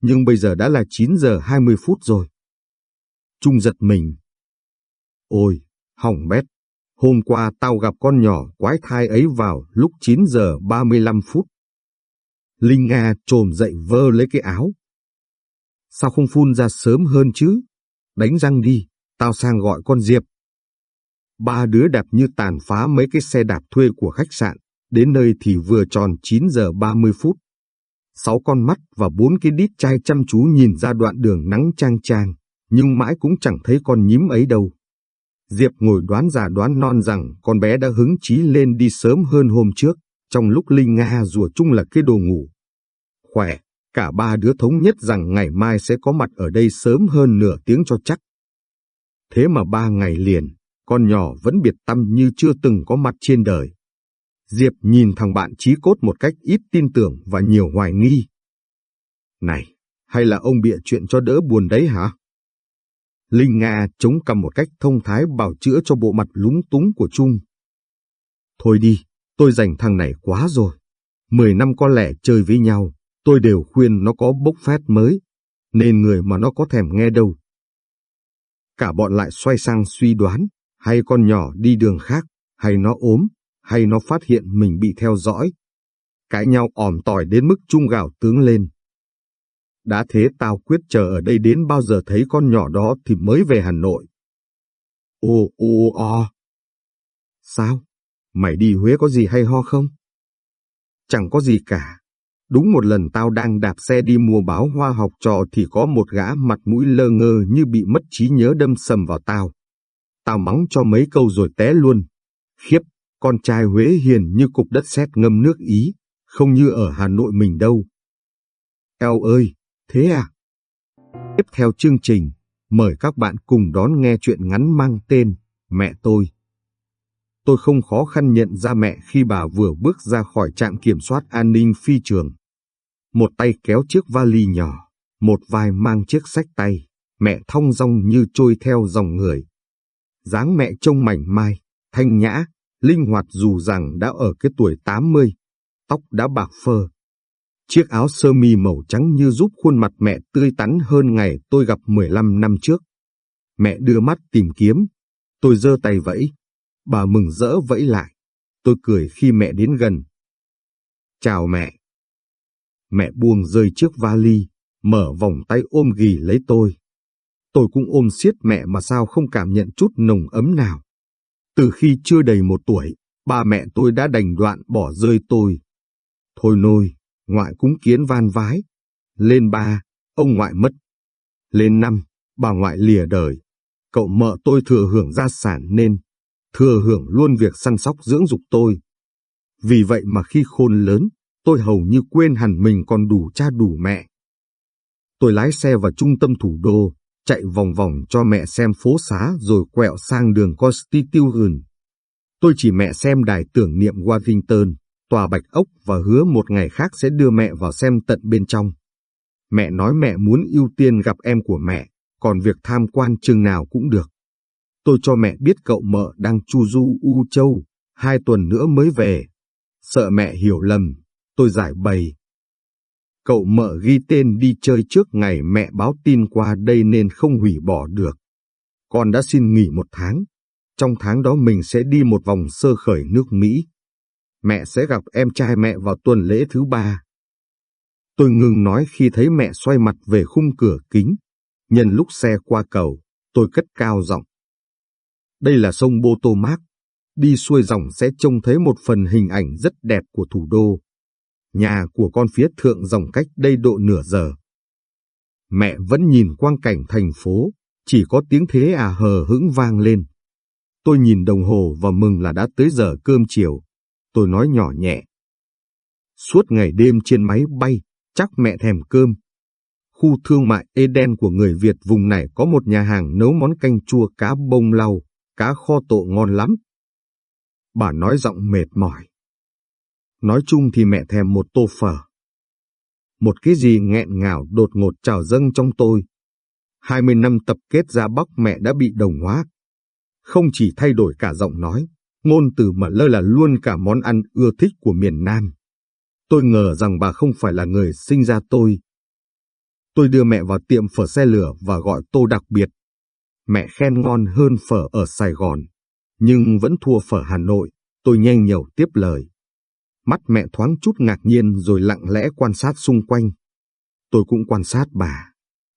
nhưng bây giờ đã là 9 giờ 20 phút rồi. Trung giật mình. Ôi, hỏng bét, hôm qua tao gặp con nhỏ quái thai ấy vào lúc 9 giờ 35 phút. Linh Nga trồm dậy vơ lấy cái áo. Sao không phun ra sớm hơn chứ? Đánh răng đi, tao sang gọi con Diệp. Ba đứa đạp như tàn phá mấy cái xe đạp thuê của khách sạn, đến nơi thì vừa tròn 9 giờ 30 phút. Sáu con mắt và bốn cái đít chai chăm chú nhìn ra đoạn đường nắng trang trang, nhưng mãi cũng chẳng thấy con nhím ấy đâu. Diệp ngồi đoán già đoán non rằng con bé đã hứng chí lên đi sớm hơn hôm trước, trong lúc Linh Nga rùa chung là cái đồ ngủ. Khỏe, cả ba đứa thống nhất rằng ngày mai sẽ có mặt ở đây sớm hơn nửa tiếng cho chắc. Thế mà ba ngày liền, con nhỏ vẫn biệt tâm như chưa từng có mặt trên đời. Diệp nhìn thằng bạn trí cốt một cách ít tin tưởng và nhiều hoài nghi. Này, hay là ông bịa chuyện cho đỡ buồn đấy hả? Linh Nga chống cầm một cách thông thái bảo chữa cho bộ mặt lúng túng của Trung. Thôi đi, tôi dành thằng này quá rồi. Mười năm có lẽ chơi với nhau, tôi đều khuyên nó có bốc phét mới, nên người mà nó có thèm nghe đâu. Cả bọn lại xoay sang suy đoán, hay con nhỏ đi đường khác, hay nó ốm, hay nó phát hiện mình bị theo dõi. Cãi nhau òm tỏi đến mức trung gạo tướng lên. Đã thế tao quyết chờ ở đây đến bao giờ thấy con nhỏ đó thì mới về Hà Nội. Ô ô o. Sao? Mày đi Huế có gì hay ho không? Chẳng có gì cả. Đúng một lần tao đang đạp xe đi mua báo hoa học trò thì có một gã mặt mũi lơ ngơ như bị mất trí nhớ đâm sầm vào tao. Tao mắng cho mấy câu rồi té luôn. Khiếp, con trai Huế hiền như cục đất sét ngâm nước Ý, không như ở Hà Nội mình đâu. Eo ơi, thế à? Tiếp theo chương trình, mời các bạn cùng đón nghe chuyện ngắn mang tên Mẹ tôi. Tôi không khó khăn nhận ra mẹ khi bà vừa bước ra khỏi trạm kiểm soát an ninh phi trường. Một tay kéo chiếc vali nhỏ, một vai mang chiếc sách tay, mẹ thong dong như trôi theo dòng người dáng mẹ trông mảnh mai, thanh nhã, linh hoạt dù rằng đã ở cái tuổi 80, tóc đã bạc phơ. Chiếc áo sơ mi màu trắng như giúp khuôn mặt mẹ tươi tắn hơn ngày tôi gặp 15 năm trước. Mẹ đưa mắt tìm kiếm, tôi giơ tay vẫy, bà mừng rỡ vẫy lại. Tôi cười khi mẹ đến gần. Chào mẹ. Mẹ buông rơi chiếc vali, mở vòng tay ôm ghì lấy tôi. Tôi cũng ôm siết mẹ mà sao không cảm nhận chút nồng ấm nào. Từ khi chưa đầy một tuổi, ba mẹ tôi đã đành đoạn bỏ rơi tôi. Thôi nôi, ngoại cúng kiến van vái. Lên ba, ông ngoại mất. Lên năm, bà ngoại lìa đời. Cậu mợ tôi thừa hưởng gia sản nên thừa hưởng luôn việc săn sóc dưỡng dục tôi. Vì vậy mà khi khôn lớn, tôi hầu như quên hẳn mình còn đủ cha đủ mẹ. Tôi lái xe vào trung tâm thủ đô, chạy vòng vòng cho mẹ xem phố xá rồi quẹo sang đường Constitution. Tôi chỉ mẹ xem đài tưởng niệm Washington, tòa bạch ốc và hứa một ngày khác sẽ đưa mẹ vào xem tận bên trong. Mẹ nói mẹ muốn ưu tiên gặp em của mẹ, còn việc tham quan chừng nào cũng được. Tôi cho mẹ biết cậu mợ đang chu du U Châu, hai tuần nữa mới về. Sợ mẹ hiểu lầm, tôi giải bày. Cậu mở ghi tên đi chơi trước ngày mẹ báo tin qua đây nên không hủy bỏ được. Con đã xin nghỉ một tháng. Trong tháng đó mình sẽ đi một vòng sơ khởi nước Mỹ. Mẹ sẽ gặp em trai mẹ vào tuần lễ thứ ba. Tôi ngừng nói khi thấy mẹ xoay mặt về khung cửa kính. Nhân lúc xe qua cầu, tôi cất cao giọng. Đây là sông Bô Tô Mác. Đi xuôi dòng sẽ trông thấy một phần hình ảnh rất đẹp của thủ đô. Nhà của con phía thượng dòng cách đây độ nửa giờ. Mẹ vẫn nhìn quang cảnh thành phố, chỉ có tiếng thế à hờ hững vang lên. Tôi nhìn đồng hồ và mừng là đã tới giờ cơm chiều. Tôi nói nhỏ nhẹ. Suốt ngày đêm trên máy bay, chắc mẹ thèm cơm. Khu thương mại Eden của người Việt vùng này có một nhà hàng nấu món canh chua cá bông lau, cá kho tộ ngon lắm. Bà nói giọng mệt mỏi. Nói chung thì mẹ thèm một tô phở. Một cái gì nghẹn ngào đột ngột trào dâng trong tôi. Hai mươi năm tập kết ra bóc mẹ đã bị đồng hóa. Không chỉ thay đổi cả giọng nói, ngôn từ mà lơ là luôn cả món ăn ưa thích của miền Nam. Tôi ngờ rằng bà không phải là người sinh ra tôi. Tôi đưa mẹ vào tiệm phở xe lửa và gọi tô đặc biệt. Mẹ khen ngon hơn phở ở Sài Gòn, nhưng vẫn thua phở Hà Nội. Tôi nhanh nhẩu tiếp lời. Mắt mẹ thoáng chút ngạc nhiên rồi lặng lẽ quan sát xung quanh. Tôi cũng quan sát bà.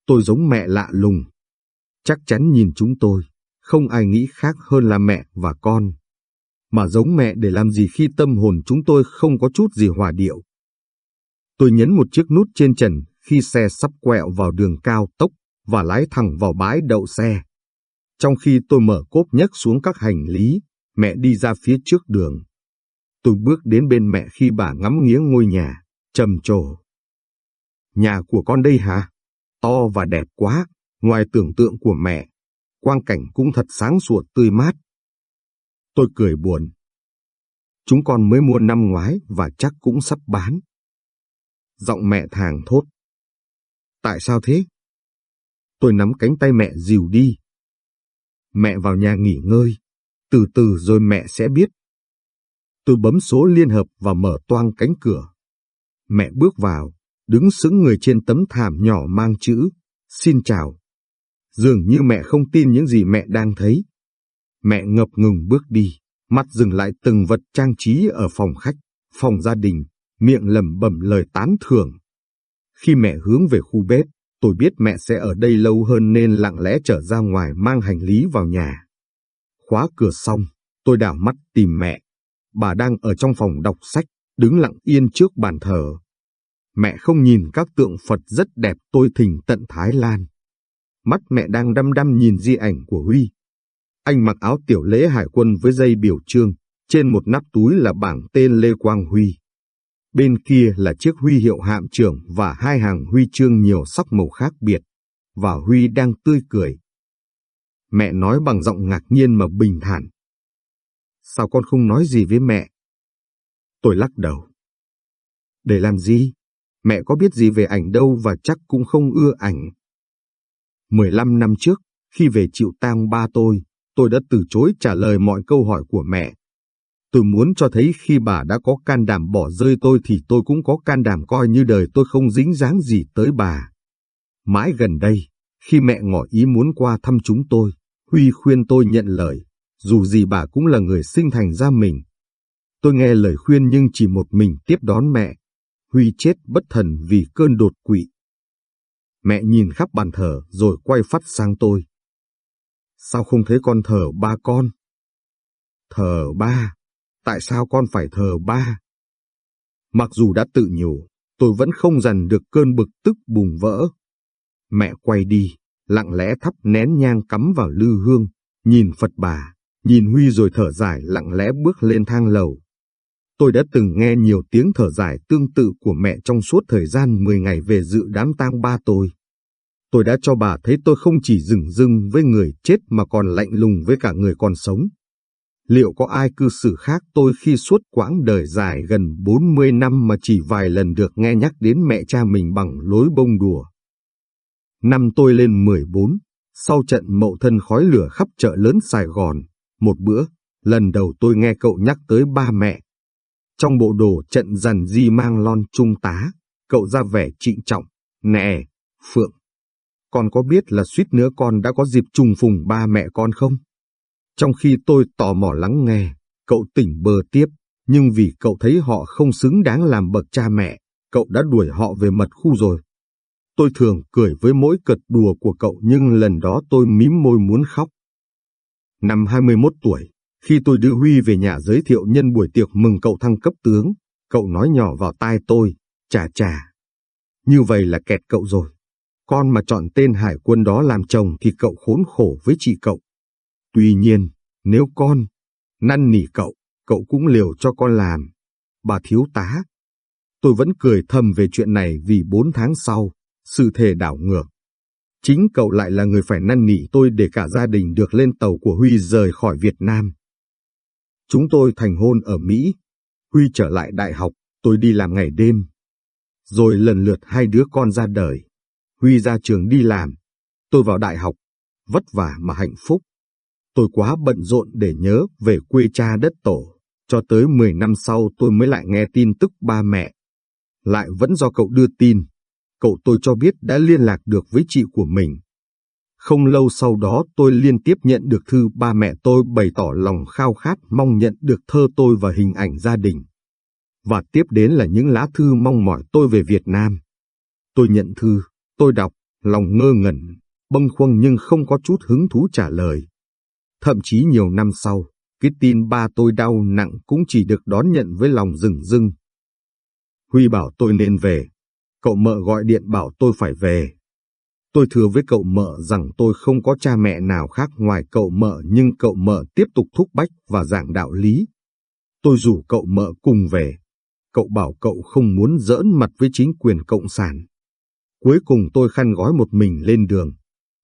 Tôi giống mẹ lạ lùng. Chắc chắn nhìn chúng tôi, không ai nghĩ khác hơn là mẹ và con. Mà giống mẹ để làm gì khi tâm hồn chúng tôi không có chút gì hòa điệu. Tôi nhấn một chiếc nút trên trần khi xe sắp quẹo vào đường cao tốc và lái thẳng vào bãi đậu xe. Trong khi tôi mở cốp nhấc xuống các hành lý, mẹ đi ra phía trước đường. Tôi bước đến bên mẹ khi bà ngắm nghía ngôi nhà, trầm trồ. Nhà của con đây hả? To và đẹp quá, ngoài tưởng tượng của mẹ. Quang cảnh cũng thật sáng sủa tươi mát. Tôi cười buồn. Chúng con mới mua năm ngoái và chắc cũng sắp bán. Giọng mẹ thàng thốt. Tại sao thế? Tôi nắm cánh tay mẹ dìu đi. Mẹ vào nhà nghỉ ngơi. Từ từ rồi mẹ sẽ biết. Tôi bấm số liên hợp và mở toang cánh cửa. Mẹ bước vào, đứng sững người trên tấm thảm nhỏ mang chữ, xin chào. Dường như mẹ không tin những gì mẹ đang thấy. Mẹ ngập ngừng bước đi, mắt dừng lại từng vật trang trí ở phòng khách, phòng gia đình, miệng lẩm bẩm lời tán thưởng. Khi mẹ hướng về khu bếp, tôi biết mẹ sẽ ở đây lâu hơn nên lặng lẽ trở ra ngoài mang hành lý vào nhà. Khóa cửa xong, tôi đảo mắt tìm mẹ. Bà đang ở trong phòng đọc sách, đứng lặng yên trước bàn thờ. Mẹ không nhìn các tượng Phật rất đẹp tôi thỉnh tận Thái Lan. Mắt mẹ đang đăm đăm nhìn di ảnh của Huy. Anh mặc áo tiểu lễ hải quân với dây biểu trương, trên một nắp túi là bảng tên Lê Quang Huy. Bên kia là chiếc huy hiệu hạm trưởng và hai hàng huy chương nhiều sắc màu khác biệt, và Huy đang tươi cười. Mẹ nói bằng giọng ngạc nhiên mà bình thản. Sao con không nói gì với mẹ? Tôi lắc đầu. Để làm gì? Mẹ có biết gì về ảnh đâu và chắc cũng không ưa ảnh. 15 năm trước, khi về chịu tang ba tôi, tôi đã từ chối trả lời mọi câu hỏi của mẹ. Tôi muốn cho thấy khi bà đã có can đảm bỏ rơi tôi thì tôi cũng có can đảm coi như đời tôi không dính dáng gì tới bà. Mãi gần đây, khi mẹ ngỏ ý muốn qua thăm chúng tôi, Huy khuyên tôi nhận lời, dù gì bà cũng là người sinh thành ra mình. Tôi nghe lời khuyên nhưng chỉ một mình tiếp đón mẹ. Huy chết bất thần vì cơn đột quỵ. Mẹ nhìn khắp bàn thờ rồi quay phát sang tôi. Sao không thấy con thờ ba con? Thờ ba? Tại sao con phải thờ ba? Mặc dù đã tự nhủ, tôi vẫn không dằn được cơn bực tức bùng vỡ. Mẹ quay đi, lặng lẽ thắp nén nhang cắm vào lư hương, nhìn Phật bà, nhìn Huy rồi thở dài lặng lẽ bước lên thang lầu. Tôi đã từng nghe nhiều tiếng thở dài tương tự của mẹ trong suốt thời gian 10 ngày về dự đám tang ba tôi. Tôi đã cho bà thấy tôi không chỉ dừng dưng với người chết mà còn lạnh lùng với cả người còn sống. Liệu có ai cư xử khác tôi khi suốt quãng đời dài gần 40 năm mà chỉ vài lần được nghe nhắc đến mẹ cha mình bằng lối bông đùa? Năm tôi lên 14, sau trận mậu thân khói lửa khắp chợ lớn Sài Gòn, một bữa, lần đầu tôi nghe cậu nhắc tới ba mẹ. Trong bộ đồ trận dằn di mang lon trung tá, cậu ra vẻ trịnh trọng. Nè, Phượng, con có biết là suýt nữa con đã có dịp trùng phùng ba mẹ con không? Trong khi tôi tò mò lắng nghe, cậu tỉnh bơ tiếp, nhưng vì cậu thấy họ không xứng đáng làm bậc cha mẹ, cậu đã đuổi họ về mật khu rồi. Tôi thường cười với mỗi cật đùa của cậu nhưng lần đó tôi mím môi muốn khóc. Năm 21 tuổi, khi tôi đưa Huy về nhà giới thiệu nhân buổi tiệc mừng cậu thăng cấp tướng, cậu nói nhỏ vào tai tôi, chà chà. Như vậy là kẹt cậu rồi. Con mà chọn tên hải quân đó làm chồng thì cậu khốn khổ với chị cậu. Tuy nhiên, nếu con, năn nỉ cậu, cậu cũng liều cho con làm. Bà thiếu tá. Tôi vẫn cười thầm về chuyện này vì bốn tháng sau, sự thể đảo ngược. Chính cậu lại là người phải năn nỉ tôi để cả gia đình được lên tàu của Huy rời khỏi Việt Nam. Chúng tôi thành hôn ở Mỹ. Huy trở lại đại học, tôi đi làm ngày đêm. Rồi lần lượt hai đứa con ra đời. Huy ra trường đi làm. Tôi vào đại học. Vất vả mà hạnh phúc. Tôi quá bận rộn để nhớ về quê cha đất tổ. Cho tới 10 năm sau tôi mới lại nghe tin tức ba mẹ. Lại vẫn do cậu đưa tin. Cậu tôi cho biết đã liên lạc được với chị của mình. Không lâu sau đó tôi liên tiếp nhận được thư ba mẹ tôi bày tỏ lòng khao khát mong nhận được thơ tôi và hình ảnh gia đình. Và tiếp đến là những lá thư mong mỏi tôi về Việt Nam. Tôi nhận thư, tôi đọc, lòng ngơ ngẩn, bâng khuâng nhưng không có chút hứng thú trả lời. Thậm chí nhiều năm sau, cái tin ba tôi đau nặng cũng chỉ được đón nhận với lòng rừng rưng. Huy bảo tôi nên về. Cậu mợ gọi điện bảo tôi phải về. Tôi thừa với cậu mợ rằng tôi không có cha mẹ nào khác ngoài cậu mợ, nhưng cậu mợ tiếp tục thúc bách và giảng đạo lý. Tôi rủ cậu mợ cùng về. Cậu bảo cậu không muốn giỡn mặt với chính quyền Cộng sản. Cuối cùng tôi khăn gói một mình lên đường.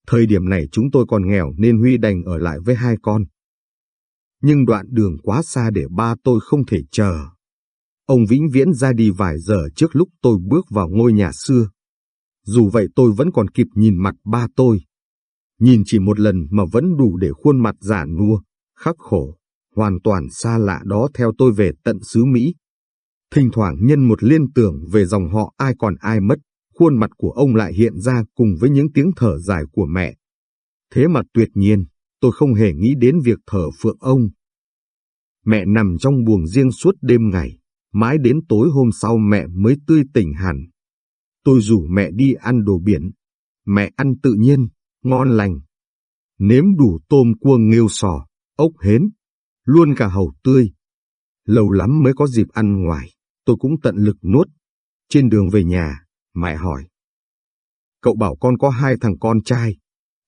Thời điểm này chúng tôi còn nghèo nên Huy đành ở lại với hai con. Nhưng đoạn đường quá xa để ba tôi không thể chờ. Ông Vĩnh Viễn ra đi vài giờ trước lúc tôi bước vào ngôi nhà xưa. Dù vậy tôi vẫn còn kịp nhìn mặt ba tôi. Nhìn chỉ một lần mà vẫn đủ để khuôn mặt giả nua, khắc khổ, hoàn toàn xa lạ đó theo tôi về tận xứ Mỹ. Thỉnh thoảng nhân một liên tưởng về dòng họ ai còn ai mất, khuôn mặt của ông lại hiện ra cùng với những tiếng thở dài của mẹ. Thế mà tuyệt nhiên, tôi không hề nghĩ đến việc thở phượng ông. Mẹ nằm trong buồng riêng suốt đêm ngày, mãi đến tối hôm sau mẹ mới tươi tỉnh hẳn. Tôi rủ mẹ đi ăn đồ biển. Mẹ ăn tự nhiên, ngon lành. Nếm đủ tôm cua nghêu sò, ốc hến, luôn cả hầu tươi. Lâu lắm mới có dịp ăn ngoài, tôi cũng tận lực nuốt. Trên đường về nhà, mẹ hỏi. Cậu bảo con có hai thằng con trai,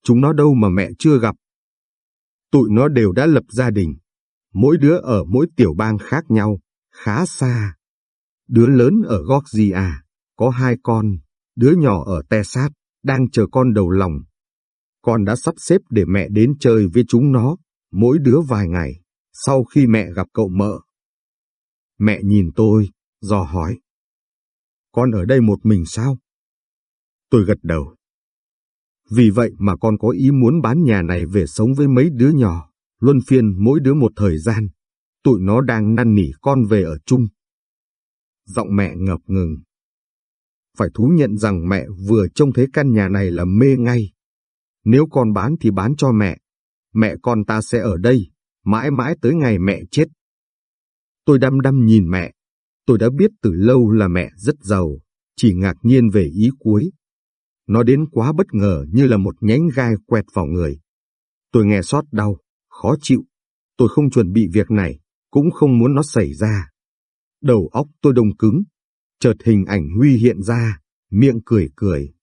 chúng nó đâu mà mẹ chưa gặp. Tụi nó đều đã lập gia đình, mỗi đứa ở mỗi tiểu bang khác nhau, khá xa. Đứa lớn ở Georgia, có hai con, đứa nhỏ ở Texas, đang chờ con đầu lòng. Con đã sắp xếp để mẹ đến chơi với chúng nó, mỗi đứa vài ngày, sau khi mẹ gặp cậu mợ. Mẹ nhìn tôi, dò hỏi. Con ở đây một mình sao? Tôi gật đầu. Vì vậy mà con có ý muốn bán nhà này về sống với mấy đứa nhỏ, luân phiên mỗi đứa một thời gian. Tụi nó đang năn nỉ con về ở chung. Giọng mẹ ngập ngừng. Phải thú nhận rằng mẹ vừa trông thấy căn nhà này là mê ngay. Nếu con bán thì bán cho mẹ. Mẹ con ta sẽ ở đây, mãi mãi tới ngày mẹ chết. Tôi đăm đăm nhìn mẹ. Tôi đã biết từ lâu là mẹ rất giàu, chỉ ngạc nhiên về ý cuối. Nó đến quá bất ngờ như là một nhánh gai quẹt vào người. Tôi nghe xót đau, khó chịu. Tôi không chuẩn bị việc này, cũng không muốn nó xảy ra. Đầu óc tôi đông cứng, chợt hình ảnh Huy hiện ra, miệng cười cười.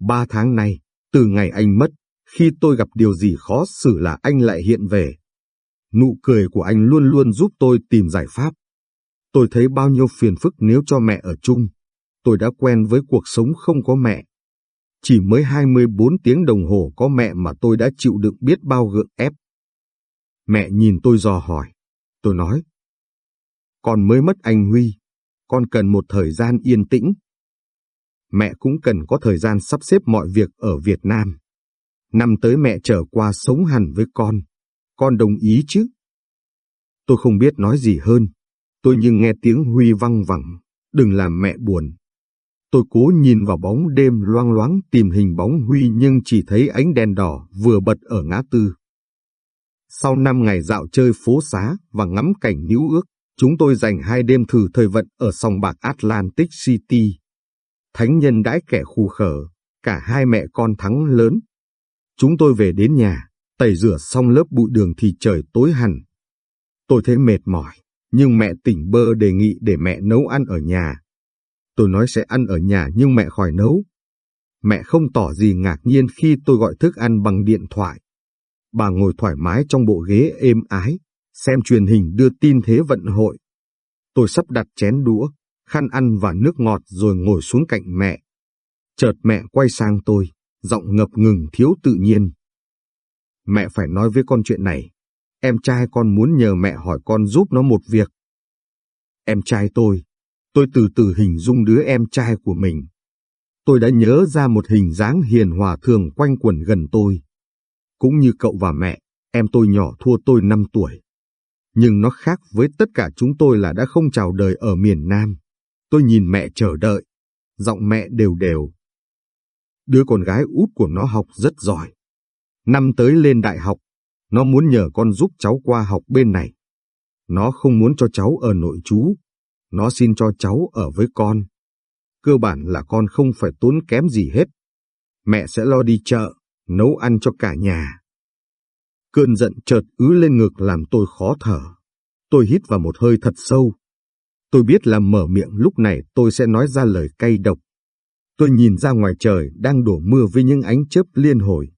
Ba tháng nay, từ ngày anh mất, khi tôi gặp điều gì khó xử là anh lại hiện về. Nụ cười của anh luôn luôn giúp tôi tìm giải pháp. Tôi thấy bao nhiêu phiền phức nếu cho mẹ ở chung. Tôi đã quen với cuộc sống không có mẹ. Chỉ mới 24 tiếng đồng hồ có mẹ mà tôi đã chịu đựng biết bao gượng ép. Mẹ nhìn tôi dò hỏi. Tôi nói. Con mới mất anh Huy, con cần một thời gian yên tĩnh. Mẹ cũng cần có thời gian sắp xếp mọi việc ở Việt Nam. Năm tới mẹ trở qua sống hẳn với con. Con đồng ý chứ? Tôi không biết nói gì hơn. Tôi nhưng nghe tiếng Huy văng vẳng. Đừng làm mẹ buồn. Tôi cố nhìn vào bóng đêm loang loáng tìm hình bóng Huy nhưng chỉ thấy ánh đèn đỏ vừa bật ở ngã tư. Sau năm ngày dạo chơi phố xá và ngắm cảnh níu ước, chúng tôi dành hai đêm thử thời vận ở sòng bạc Atlantic City. Thánh nhân đãi kẻ khu khở, cả hai mẹ con thắng lớn. Chúng tôi về đến nhà, tẩy rửa xong lớp bụi đường thì trời tối hẳn. Tôi thấy mệt mỏi, nhưng mẹ tỉnh bơ đề nghị để mẹ nấu ăn ở nhà. Tôi nói sẽ ăn ở nhà nhưng mẹ khỏi nấu. Mẹ không tỏ gì ngạc nhiên khi tôi gọi thức ăn bằng điện thoại. Bà ngồi thoải mái trong bộ ghế êm ái, xem truyền hình đưa tin thế vận hội. Tôi sắp đặt chén đũa, khăn ăn và nước ngọt rồi ngồi xuống cạnh mẹ. Chợt mẹ quay sang tôi, giọng ngập ngừng thiếu tự nhiên. Mẹ phải nói với con chuyện này. Em trai con muốn nhờ mẹ hỏi con giúp nó một việc. Em trai tôi, tôi từ từ hình dung đứa em trai của mình. Tôi đã nhớ ra một hình dáng hiền hòa thường quanh quẩn gần tôi. Cũng như cậu và mẹ, em tôi nhỏ thua tôi 5 tuổi. Nhưng nó khác với tất cả chúng tôi là đã không chào đời ở miền Nam. Tôi nhìn mẹ chờ đợi, giọng mẹ đều đều. Đứa con gái út của nó học rất giỏi. Năm tới lên đại học, nó muốn nhờ con giúp cháu qua học bên này. Nó không muốn cho cháu ở nội chú, nó xin cho cháu ở với con. Cơ bản là con không phải tốn kém gì hết. Mẹ sẽ lo đi chợ, nấu ăn cho cả nhà. Cơn giận chợt ứ lên ngực làm tôi khó thở. Tôi hít vào một hơi thật sâu. Tôi biết là mở miệng lúc này tôi sẽ nói ra lời cay độc. Tôi nhìn ra ngoài trời đang đổ mưa với những ánh chớp liên hồi.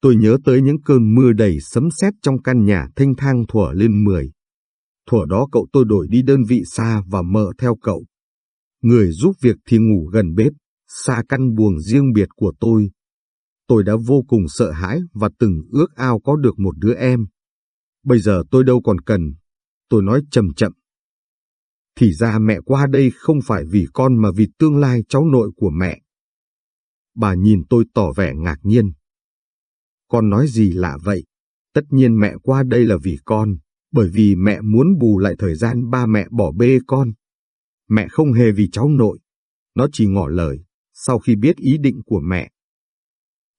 Tôi nhớ tới những cơn mưa đầy sấm sét trong căn nhà thanh thang thủa lên mười. Thủa đó cậu tôi đổi đi đơn vị xa và mợ theo cậu. Người giúp việc thì ngủ gần bếp, xa căn buồng riêng biệt của tôi. Tôi đã vô cùng sợ hãi và từng ước ao có được một đứa em. Bây giờ tôi đâu còn cần. Tôi nói chậm chậm. Thì ra mẹ qua đây không phải vì con mà vì tương lai cháu nội của mẹ. Bà nhìn tôi tỏ vẻ ngạc nhiên. Con nói gì lạ vậy? Tất nhiên mẹ qua đây là vì con, bởi vì mẹ muốn bù lại thời gian ba mẹ bỏ bê con. Mẹ không hề vì cháu nội. Nó chỉ ngỏ lời, sau khi biết ý định của mẹ.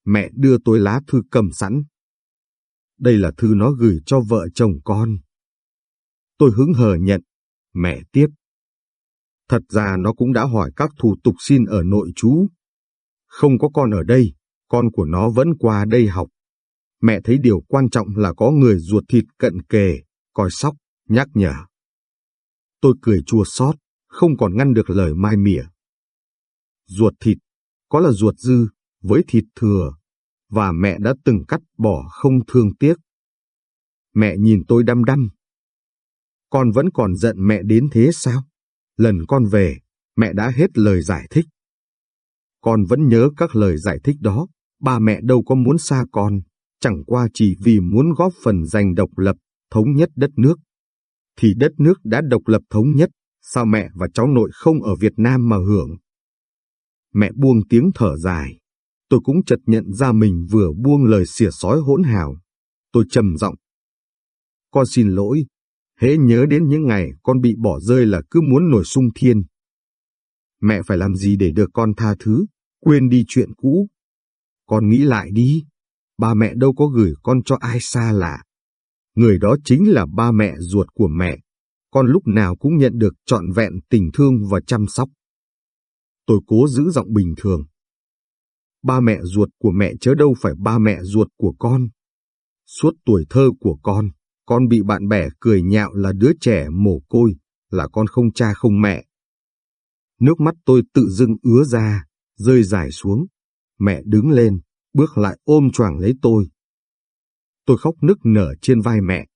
Mẹ đưa tôi lá thư cầm sẵn. Đây là thư nó gửi cho vợ chồng con. Tôi hứng hờ nhận, mẹ tiếp. Thật ra nó cũng đã hỏi các thủ tục xin ở nội chú. Không có con ở đây, con của nó vẫn qua đây học. Mẹ thấy điều quan trọng là có người ruột thịt cận kề, coi sóc, nhắc nhở. Tôi cười chua xót, không còn ngăn được lời mai mỉa. Ruột thịt, có là ruột dư, với thịt thừa, và mẹ đã từng cắt bỏ không thương tiếc. Mẹ nhìn tôi đăm đăm. Con vẫn còn giận mẹ đến thế sao? Lần con về, mẹ đã hết lời giải thích. Con vẫn nhớ các lời giải thích đó, ba mẹ đâu có muốn xa con, chẳng qua chỉ vì muốn góp phần giành độc lập, thống nhất đất nước. Thì đất nước đã độc lập thống nhất, sao mẹ và cháu nội không ở Việt Nam mà hưởng? Mẹ buông tiếng thở dài. Tôi cũng chợt nhận ra mình vừa buông lời xỉa sói hỗn hào. Tôi trầm giọng. Con xin lỗi, hễ nhớ đến những ngày con bị bỏ rơi là cứ muốn nổi sung thiên. Mẹ phải làm gì để được con tha thứ, quên đi chuyện cũ? Con nghĩ lại đi, ba mẹ đâu có gửi con cho ai xa lạ. Người đó chính là ba mẹ ruột của mẹ, con lúc nào cũng nhận được trọn vẹn tình thương và chăm sóc. Tôi cố giữ giọng bình thường. Ba mẹ ruột của mẹ chớ đâu phải ba mẹ ruột của con. Suốt tuổi thơ của con, con bị bạn bè cười nhạo là đứa trẻ mồ côi, là con không cha không mẹ. Nước mắt tôi tự dưng ứa ra, rơi dài xuống. Mẹ đứng lên, bước lại ôm choàng lấy tôi. Tôi khóc nức nở trên vai mẹ.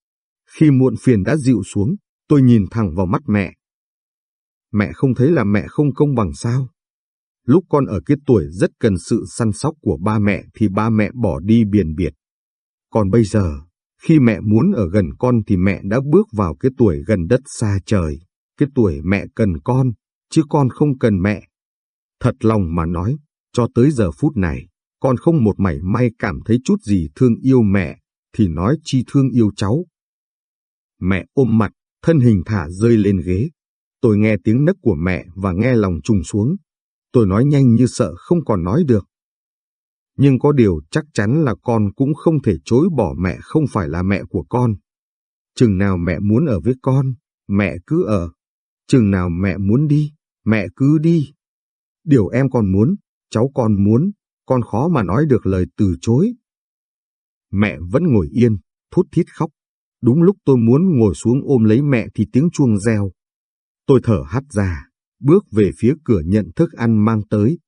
Khi muộn phiền đã dịu xuống, tôi nhìn thẳng vào mắt mẹ. Mẹ không thấy là mẹ không công bằng sao? Lúc con ở cái tuổi rất cần sự săn sóc của ba mẹ thì ba mẹ bỏ đi biển biệt. Còn bây giờ, khi mẹ muốn ở gần con thì mẹ đã bước vào cái tuổi gần đất xa trời, cái tuổi mẹ cần con, chứ con không cần mẹ. Thật lòng mà nói, cho tới giờ phút này, con không một mảy may cảm thấy chút gì thương yêu mẹ, thì nói chi thương yêu cháu. Mẹ ôm mặt, thân hình thả rơi lên ghế. Tôi nghe tiếng nấc của mẹ và nghe lòng trùng xuống. Tôi nói nhanh như sợ không còn nói được. Nhưng có điều chắc chắn là con cũng không thể chối bỏ mẹ không phải là mẹ của con. Chừng nào mẹ muốn ở với con, mẹ cứ ở. Chừng nào mẹ muốn đi, mẹ cứ đi. Điều em còn muốn, cháu con muốn, con khó mà nói được lời từ chối. Mẹ vẫn ngồi yên, thút thít khóc. Đúng lúc tôi muốn ngồi xuống ôm lấy mẹ thì tiếng chuông reo. Tôi thở hắt ra, bước về phía cửa nhận thức ăn mang tới.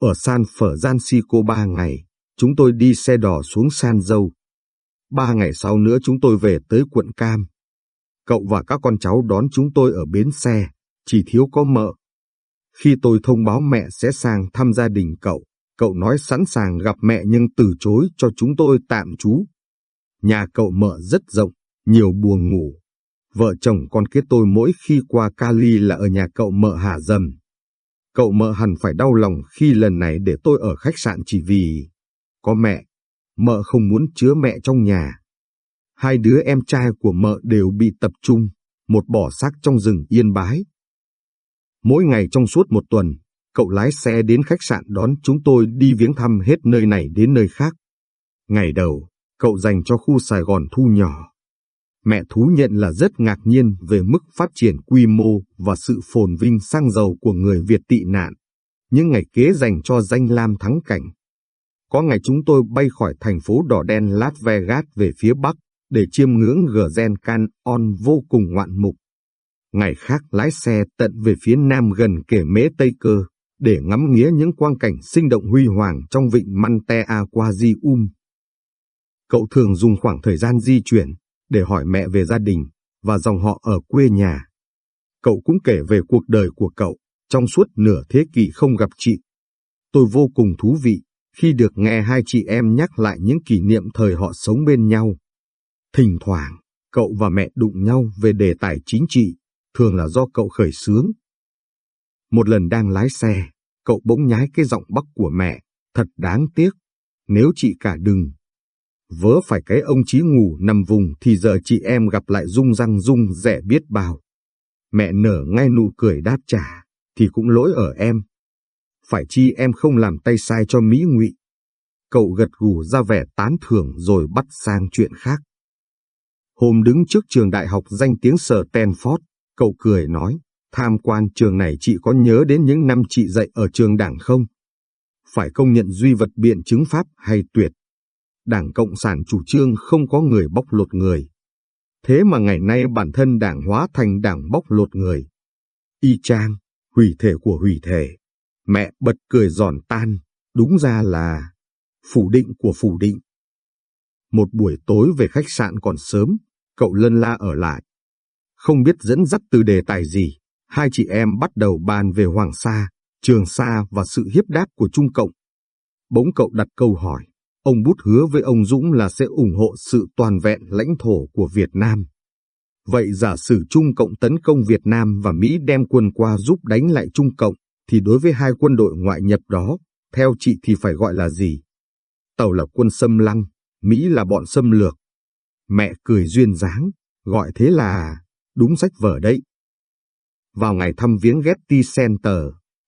Ở San Francisco ba ngày, chúng tôi đi xe đò xuống San Dâu. Ba ngày sau nữa chúng tôi về tới quận Cam. Cậu và các con cháu đón chúng tôi ở bến xe, chỉ thiếu có mợ. Khi tôi thông báo mẹ sẽ sang thăm gia đình cậu, cậu nói sẵn sàng gặp mẹ nhưng từ chối cho chúng tôi tạm trú. Nhà cậu mợ rất rộng, nhiều buồng ngủ. Vợ chồng con kết tôi mỗi khi qua Cali là ở nhà cậu mợ hạ dầm. Cậu mợ hẳn phải đau lòng khi lần này để tôi ở khách sạn chỉ vì có mẹ. Mợ không muốn chứa mẹ trong nhà. Hai đứa em trai của mợ đều bị tập trung, một bỏ xác trong rừng yên bái. Mỗi ngày trong suốt một tuần, cậu lái xe đến khách sạn đón chúng tôi đi viếng thăm hết nơi này đến nơi khác. Ngày đầu, cậu dành cho khu Sài Gòn thu nhỏ. Mẹ thú nhận là rất ngạc nhiên về mức phát triển quy mô và sự phồn vinh sang giàu của người Việt tị nạn. Những ngày kế dành cho danh lam thắng cảnh. Có ngày chúng tôi bay khỏi thành phố đỏ đen Las Vegas về phía Bắc để chiêm ngưỡng Grand Canyon vô cùng ngoạn mục. Ngày khác lái xe tận về phía nam gần kể mế Tây Cơ để ngắm nghía những quang cảnh sinh động huy hoàng trong vịnh Mante Aquarium. Cậu thường dùng khoảng thời gian di chuyển để hỏi mẹ về gia đình và dòng họ ở quê nhà. Cậu cũng kể về cuộc đời của cậu trong suốt nửa thế kỷ không gặp chị. Tôi vô cùng thú vị khi được nghe hai chị em nhắc lại những kỷ niệm thời họ sống bên nhau. Thỉnh thoảng, cậu và mẹ đụng nhau về đề tài chính trị, thường là do cậu khởi xướng. Một lần đang lái xe, cậu bỗng nhái cái giọng bắc của mẹ, thật đáng tiếc. Nếu chị cả đừng, Vớ phải cái ông chí ngủ nằm vùng thì giờ chị em gặp lại rung răng rung rẻ biết bao. Mẹ nở ngay nụ cười đáp trả, thì cũng lỗi ở em. Phải chi em không làm tay sai cho Mỹ ngụy. Cậu gật gù ra vẻ tán thưởng rồi bắt sang chuyện khác. Hôm đứng trước trường đại học danh tiếng sở Stanford, cậu cười nói, tham quan trường này chị có nhớ đến những năm chị dạy ở trường đảng không? Phải công nhận duy vật biện chứng pháp hay tuyệt. Đảng Cộng sản chủ trương không có người bóc lột người. Thế mà ngày nay bản thân đảng hóa thành đảng bóc lột người. Y chang, hủy thể của hủy thể. Mẹ bật cười giòn tan, đúng ra là phủ định của phủ định. Một buổi tối về khách sạn còn sớm, cậu lân la ở lại. Không biết dẫn dắt từ đề tài gì, hai chị em bắt đầu bàn về Hoàng Sa, Trường Sa và sự hiếp đáp của Trung Cộng. Bỗng cậu đặt câu hỏi. Ông Bút hứa với ông Dũng là sẽ ủng hộ sự toàn vẹn lãnh thổ của Việt Nam. Vậy giả sử Trung Cộng tấn công Việt Nam và Mỹ đem quân qua giúp đánh lại Trung Cộng, thì đối với hai quân đội ngoại nhập đó, theo chị thì phải gọi là gì? Tàu là quân xâm lăng, Mỹ là bọn xâm lược. Mẹ cười duyên dáng, gọi thế là đúng sách vở đấy. Vào ngày thăm viếng Getty Center,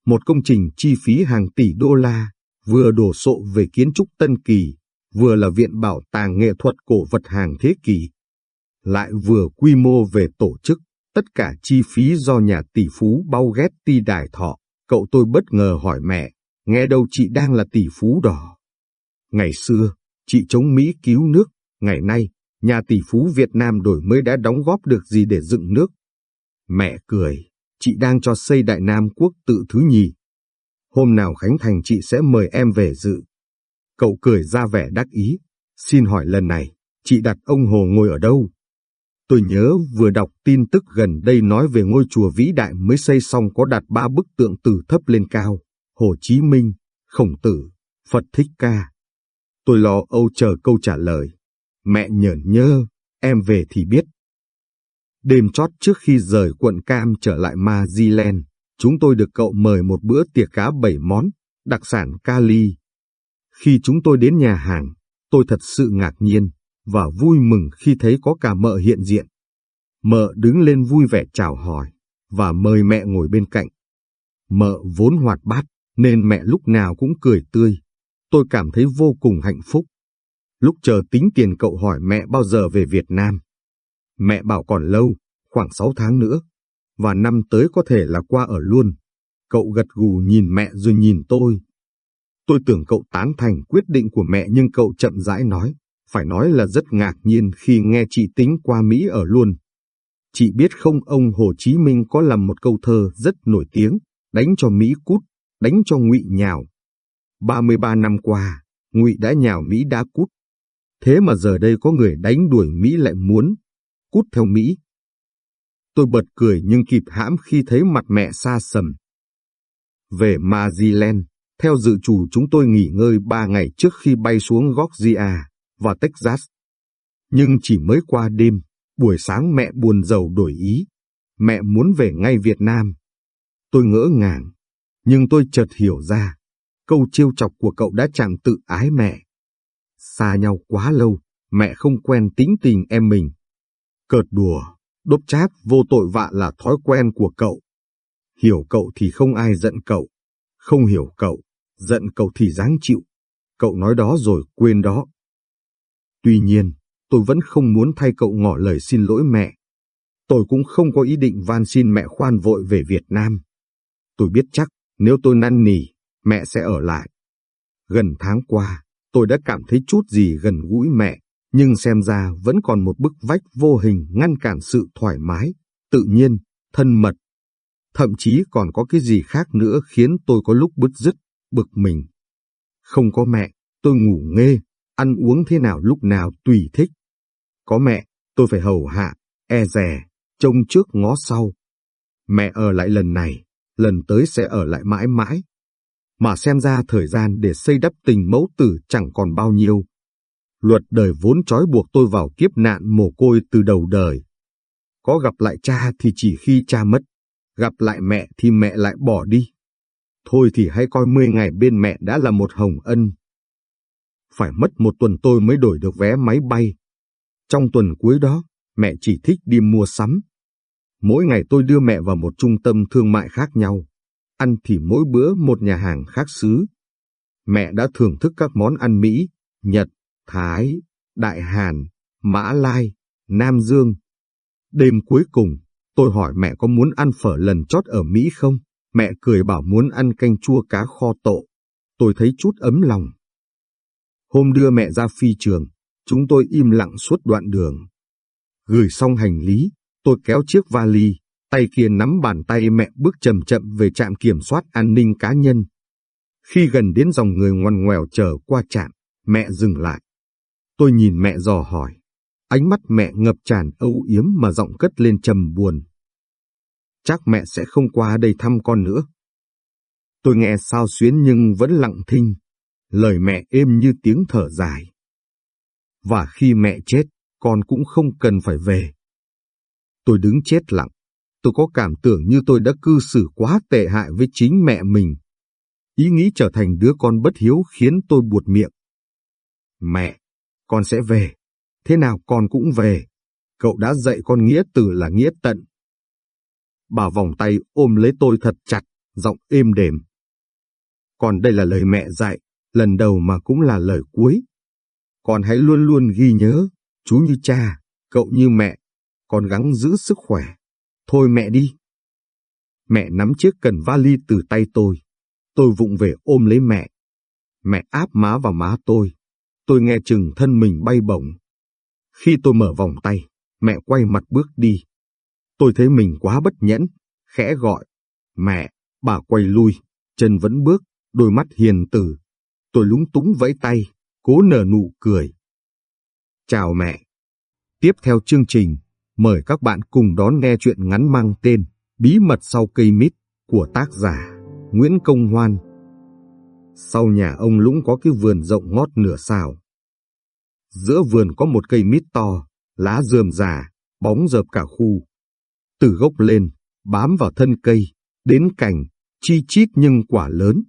một công trình chi phí hàng tỷ đô la, vừa đổ sộ về kiến trúc Tân Kỳ, vừa là viện bảo tàng nghệ thuật cổ vật hàng thế kỷ, lại vừa quy mô về tổ chức, tất cả chi phí do nhà tỷ phú bao ghét ti đài thọ. Cậu tôi bất ngờ hỏi mẹ, nghe đâu chị đang là tỷ phú đỏ. Ngày xưa, chị chống Mỹ cứu nước, ngày nay, nhà tỷ phú Việt Nam đổi mới đã đóng góp được gì để dựng nước. Mẹ cười, chị đang cho xây Đại Nam Quốc tự thứ nhì, hôm nào Khánh Thành chị sẽ mời em về dự. Cậu cười ra vẻ đắc ý, xin hỏi lần này, chị đặt ông Hồ ngồi ở đâu? Tôi nhớ vừa đọc tin tức gần đây nói về ngôi chùa vĩ đại mới xây xong có đặt ba bức tượng từ thấp lên cao, Hồ Chí Minh, Khổng Tử, Phật Thích Ca. Tôi lo âu chờ câu trả lời. Mẹ nhởn nhơ, em về thì biết. Đêm chót trước khi rời quận Cam trở lại Ma Di Len, chúng tôi được cậu mời một bữa tiệc cá bảy món, đặc sản Cali. Khi chúng tôi đến nhà hàng, tôi thật sự ngạc nhiên và vui mừng khi thấy có cả mợ hiện diện. Mợ đứng lên vui vẻ chào hỏi và mời mẹ ngồi bên cạnh. Mợ vốn hoạt bát, nên mẹ lúc nào cũng cười tươi. Tôi cảm thấy vô cùng hạnh phúc. Lúc chờ tính tiền cậu hỏi mẹ bao giờ về Việt Nam. Mẹ bảo còn lâu, khoảng 6 tháng nữa. Và năm tới có thể là qua ở luôn. Cậu gật gù nhìn mẹ rồi nhìn tôi. Tôi tưởng cậu tán thành quyết định của mẹ nhưng cậu chậm rãi nói. Phải nói là rất ngạc nhiên khi nghe chị tính qua Mỹ ở luôn. Chị biết không ông Hồ Chí Minh có làm một câu thơ rất nổi tiếng, đánh cho Mỹ cút, đánh cho Ngụy nhào. 33 năm qua, Ngụy đã nhào Mỹ đã cút. Thế mà giờ đây có người đánh đuổi Mỹ lại muốn cút theo Mỹ. Tôi bật cười nhưng kịp hãm khi thấy mặt mẹ xa sầm. Về Maryland, theo dự chủ chúng tôi nghỉ ngơi ba ngày trước khi bay xuống Georgia và Texas. Nhưng chỉ mới qua đêm, buổi sáng mẹ buồn giàu đổi ý. Mẹ muốn về ngay Việt Nam. Tôi ngỡ ngàng, nhưng tôi chợt hiểu ra, câu chiêu chọc của cậu đã chạm tự ái mẹ. Xa nhau quá lâu, mẹ không quen tính tình em mình. Cợt đùa, đốt chát vô tội vạ là thói quen của cậu. Hiểu cậu thì không ai giận cậu, không hiểu cậu, giận cậu thì dáng chịu. Cậu nói đó rồi quên đó. Tuy nhiên, tôi vẫn không muốn thay cậu ngỏ lời xin lỗi mẹ. Tôi cũng không có ý định van xin mẹ khoan vội về Việt Nam. Tôi biết chắc, nếu tôi năn nỉ, mẹ sẽ ở lại. Gần tháng qua, tôi đã cảm thấy chút gì gần gũi mẹ, nhưng xem ra vẫn còn một bức vách vô hình ngăn cản sự thoải mái, tự nhiên, thân mật. Thậm chí còn có cái gì khác nữa khiến tôi có lúc bứt rứt, bực mình. Không có mẹ, tôi ngủ nghê, ăn uống thế nào lúc nào tùy thích. Có mẹ, tôi phải hầu hạ, e rè, trông trước ngó sau. Mẹ ở lại lần này, lần tới sẽ ở lại mãi mãi. Mà xem ra thời gian để xây đắp tình mẫu tử chẳng còn bao nhiêu. Luật đời vốn trói buộc tôi vào kiếp nạn mồ côi từ đầu đời. Có gặp lại cha thì chỉ khi cha mất, gặp lại mẹ thì mẹ lại bỏ đi. Thôi thì hãy coi 10 ngày bên mẹ đã là một hồng ân. Phải mất một tuần tôi mới đổi được vé máy bay. Trong tuần cuối đó, mẹ chỉ thích đi mua sắm, Mỗi ngày tôi đưa mẹ vào một trung tâm thương mại khác nhau, ăn thì mỗi bữa một nhà hàng khác xứ. Mẹ đã thưởng thức các món ăn Mỹ, Nhật, Thái, Đại Hàn, Mã Lai, Nam Dương. Đêm cuối cùng, tôi hỏi mẹ có muốn ăn phở lần chót ở Mỹ không? Mẹ cười bảo muốn ăn canh chua cá kho tộ. Tôi thấy chút ấm lòng. Hôm đưa mẹ ra phi trường, chúng tôi im lặng suốt đoạn đường. Gửi xong hành lý, Tôi kéo chiếc vali, tay kia nắm bàn tay mẹ bước chậm chậm về trạm kiểm soát an ninh cá nhân. Khi gần đến dòng người ngoằn ngoèo chờ qua trạm, mẹ dừng lại. Tôi nhìn mẹ dò hỏi. Ánh mắt mẹ ngập tràn âu yếm mà giọng cất lên trầm buồn. Chắc mẹ sẽ không qua đây thăm con nữa. Tôi nghe sao xuyến nhưng vẫn lặng thinh. Lời mẹ êm như tiếng thở dài. Và khi mẹ chết, con cũng không cần phải về. Tôi đứng chết lặng. Tôi có cảm tưởng như tôi đã cư xử quá tệ hại với chính mẹ mình. Ý nghĩ trở thành đứa con bất hiếu khiến tôi buột miệng. Mẹ, con sẽ về. Thế nào con cũng về. Cậu đã dạy con nghĩa từ là nghĩa tận. Bà vòng tay ôm lấy tôi thật chặt, giọng êm đềm. Còn đây là lời mẹ dạy, lần đầu mà cũng là lời cuối. Con hãy luôn luôn ghi nhớ, chú như cha, cậu như mẹ, con gắng giữ sức khỏe. Thôi mẹ đi. Mẹ nắm chiếc cần vali từ tay tôi. Tôi vụng về ôm lấy mẹ. Mẹ áp má vào má tôi. Tôi nghe chừng thân mình bay bổng. Khi tôi mở vòng tay, mẹ quay mặt bước đi. Tôi thấy mình quá bất nhẫn, khẽ gọi. Mẹ, bà quay lui, chân vẫn bước, đôi mắt hiền từ. Tôi lúng túng vẫy tay, cố nở nụ cười. Chào mẹ. Tiếp theo chương trình Mời các bạn cùng đón nghe chuyện ngắn mang tên Bí mật sau cây mít của tác giả Nguyễn Công Hoan. Sau nhà ông Lũng có cái vườn rộng ngót nửa sao, Giữa vườn có một cây mít to, lá rườm rà, bóng dợp cả khu. Từ gốc lên, bám vào thân cây, đến cành, chi chít nhưng quả lớn.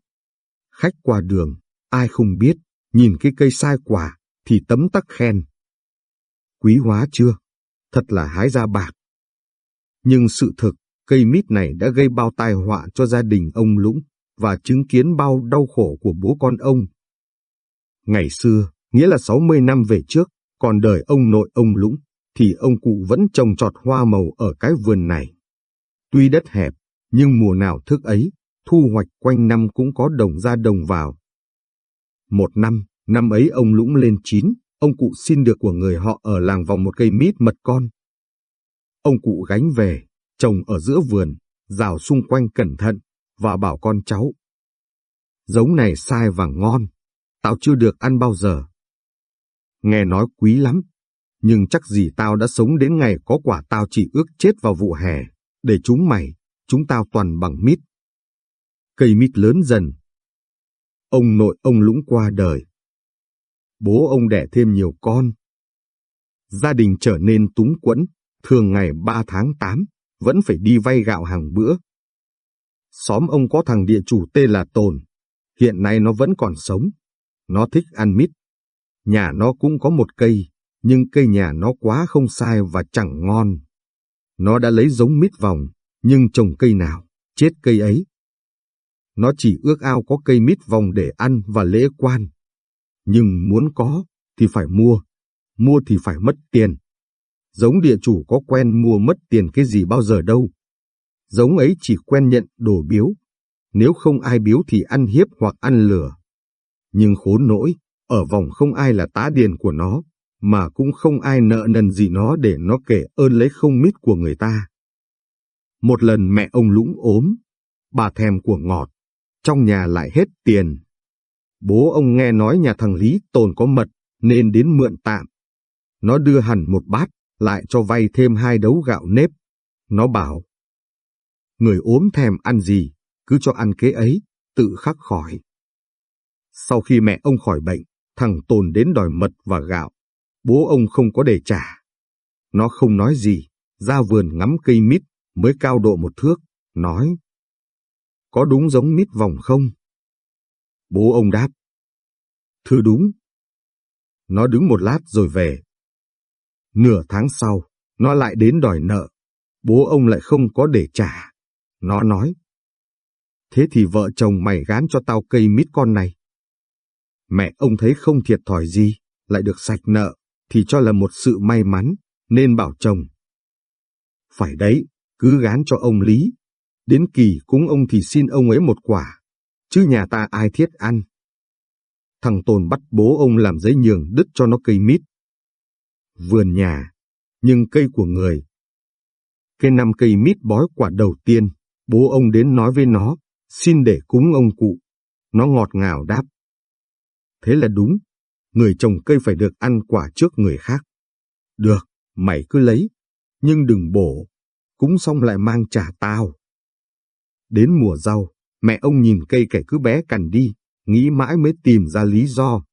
Khách qua đường, ai không biết, nhìn cái cây sai quả, thì tấm tắc khen. Quý hóa chưa? thật là hái ra bạc. Nhưng sự thực, cây mít này đã gây bao tai họa cho gia đình ông Lũng và chứng kiến bao đau khổ của bố con ông. Ngày xưa, nghĩa là 60 năm về trước, còn đời ông nội ông Lũng, thì ông cụ vẫn trồng trọt hoa màu ở cái vườn này. Tuy đất hẹp, nhưng mùa nào thức ấy, thu hoạch quanh năm cũng có đồng ra đồng vào. Một năm, năm ấy ông Lũng lên chín, ông cụ xin được của người họ ở làng vòng một cây mít mật con. Ông cụ gánh về, trồng ở giữa vườn, rào xung quanh cẩn thận, và bảo con cháu. Giống này sai và ngon, tao chưa được ăn bao giờ. Nghe nói quý lắm, nhưng chắc gì tao đã sống đến ngày có quả tao chỉ ước chết vào vụ hè, để chúng mày, chúng tao toàn bằng mít. Cây mít lớn dần. Ông nội ông lũng qua đời. Bố ông đẻ thêm nhiều con. Gia đình trở nên túng quẫn, thường ngày 3 tháng 8, vẫn phải đi vay gạo hàng bữa. Xóm ông có thằng địa chủ tên là Tồn, hiện nay nó vẫn còn sống. Nó thích ăn mít. Nhà nó cũng có một cây, nhưng cây nhà nó quá không sai và chẳng ngon. Nó đã lấy giống mít vòng, nhưng trồng cây nào, chết cây ấy. Nó chỉ ước ao có cây mít vòng để ăn và lễ quan. Nhưng muốn có, thì phải mua. Mua thì phải mất tiền. Giống địa chủ có quen mua mất tiền cái gì bao giờ đâu. Giống ấy chỉ quen nhận đồ biếu. Nếu không ai biếu thì ăn hiếp hoặc ăn lừa. Nhưng khốn nỗi, ở vòng không ai là tá điền của nó, mà cũng không ai nợ nần gì nó để nó kể ơn lấy không mít của người ta. Một lần mẹ ông Lũng ốm, bà thèm của ngọt, trong nhà lại hết tiền. Bố ông nghe nói nhà thằng Lý tồn có mật, nên đến mượn tạm. Nó đưa hẳn một bát, lại cho vay thêm hai đấu gạo nếp. Nó bảo, người ốm thèm ăn gì, cứ cho ăn kế ấy, tự khắc khỏi. Sau khi mẹ ông khỏi bệnh, thằng Tồn đến đòi mật và gạo. Bố ông không có để trả. Nó không nói gì, ra vườn ngắm cây mít, mới cao độ một thước, nói. Có đúng giống mít vòng không? Bố ông đáp. Thưa đúng. Nó đứng một lát rồi về. Nửa tháng sau, nó lại đến đòi nợ. Bố ông lại không có để trả. Nó nói. Thế thì vợ chồng mày gán cho tao cây mít con này. Mẹ ông thấy không thiệt thòi gì, lại được sạch nợ, thì cho là một sự may mắn, nên bảo chồng. Phải đấy, cứ gán cho ông Lý. Đến kỳ cúng ông thì xin ông ấy một quả, chứ nhà ta ai thiết ăn. Thằng Tồn bắt bố ông làm giấy nhường đứt cho nó cây mít. Vườn nhà, nhưng cây của người. cây năm cây mít bói quả đầu tiên, bố ông đến nói với nó, xin để cúng ông cụ. Nó ngọt ngào đáp. Thế là đúng, người trồng cây phải được ăn quả trước người khác. Được, mày cứ lấy, nhưng đừng bổ, cúng xong lại mang trả tao. Đến mùa rau, mẹ ông nhìn cây kẻ cứ bé cằn đi, nghĩ mãi mới tìm ra lý do.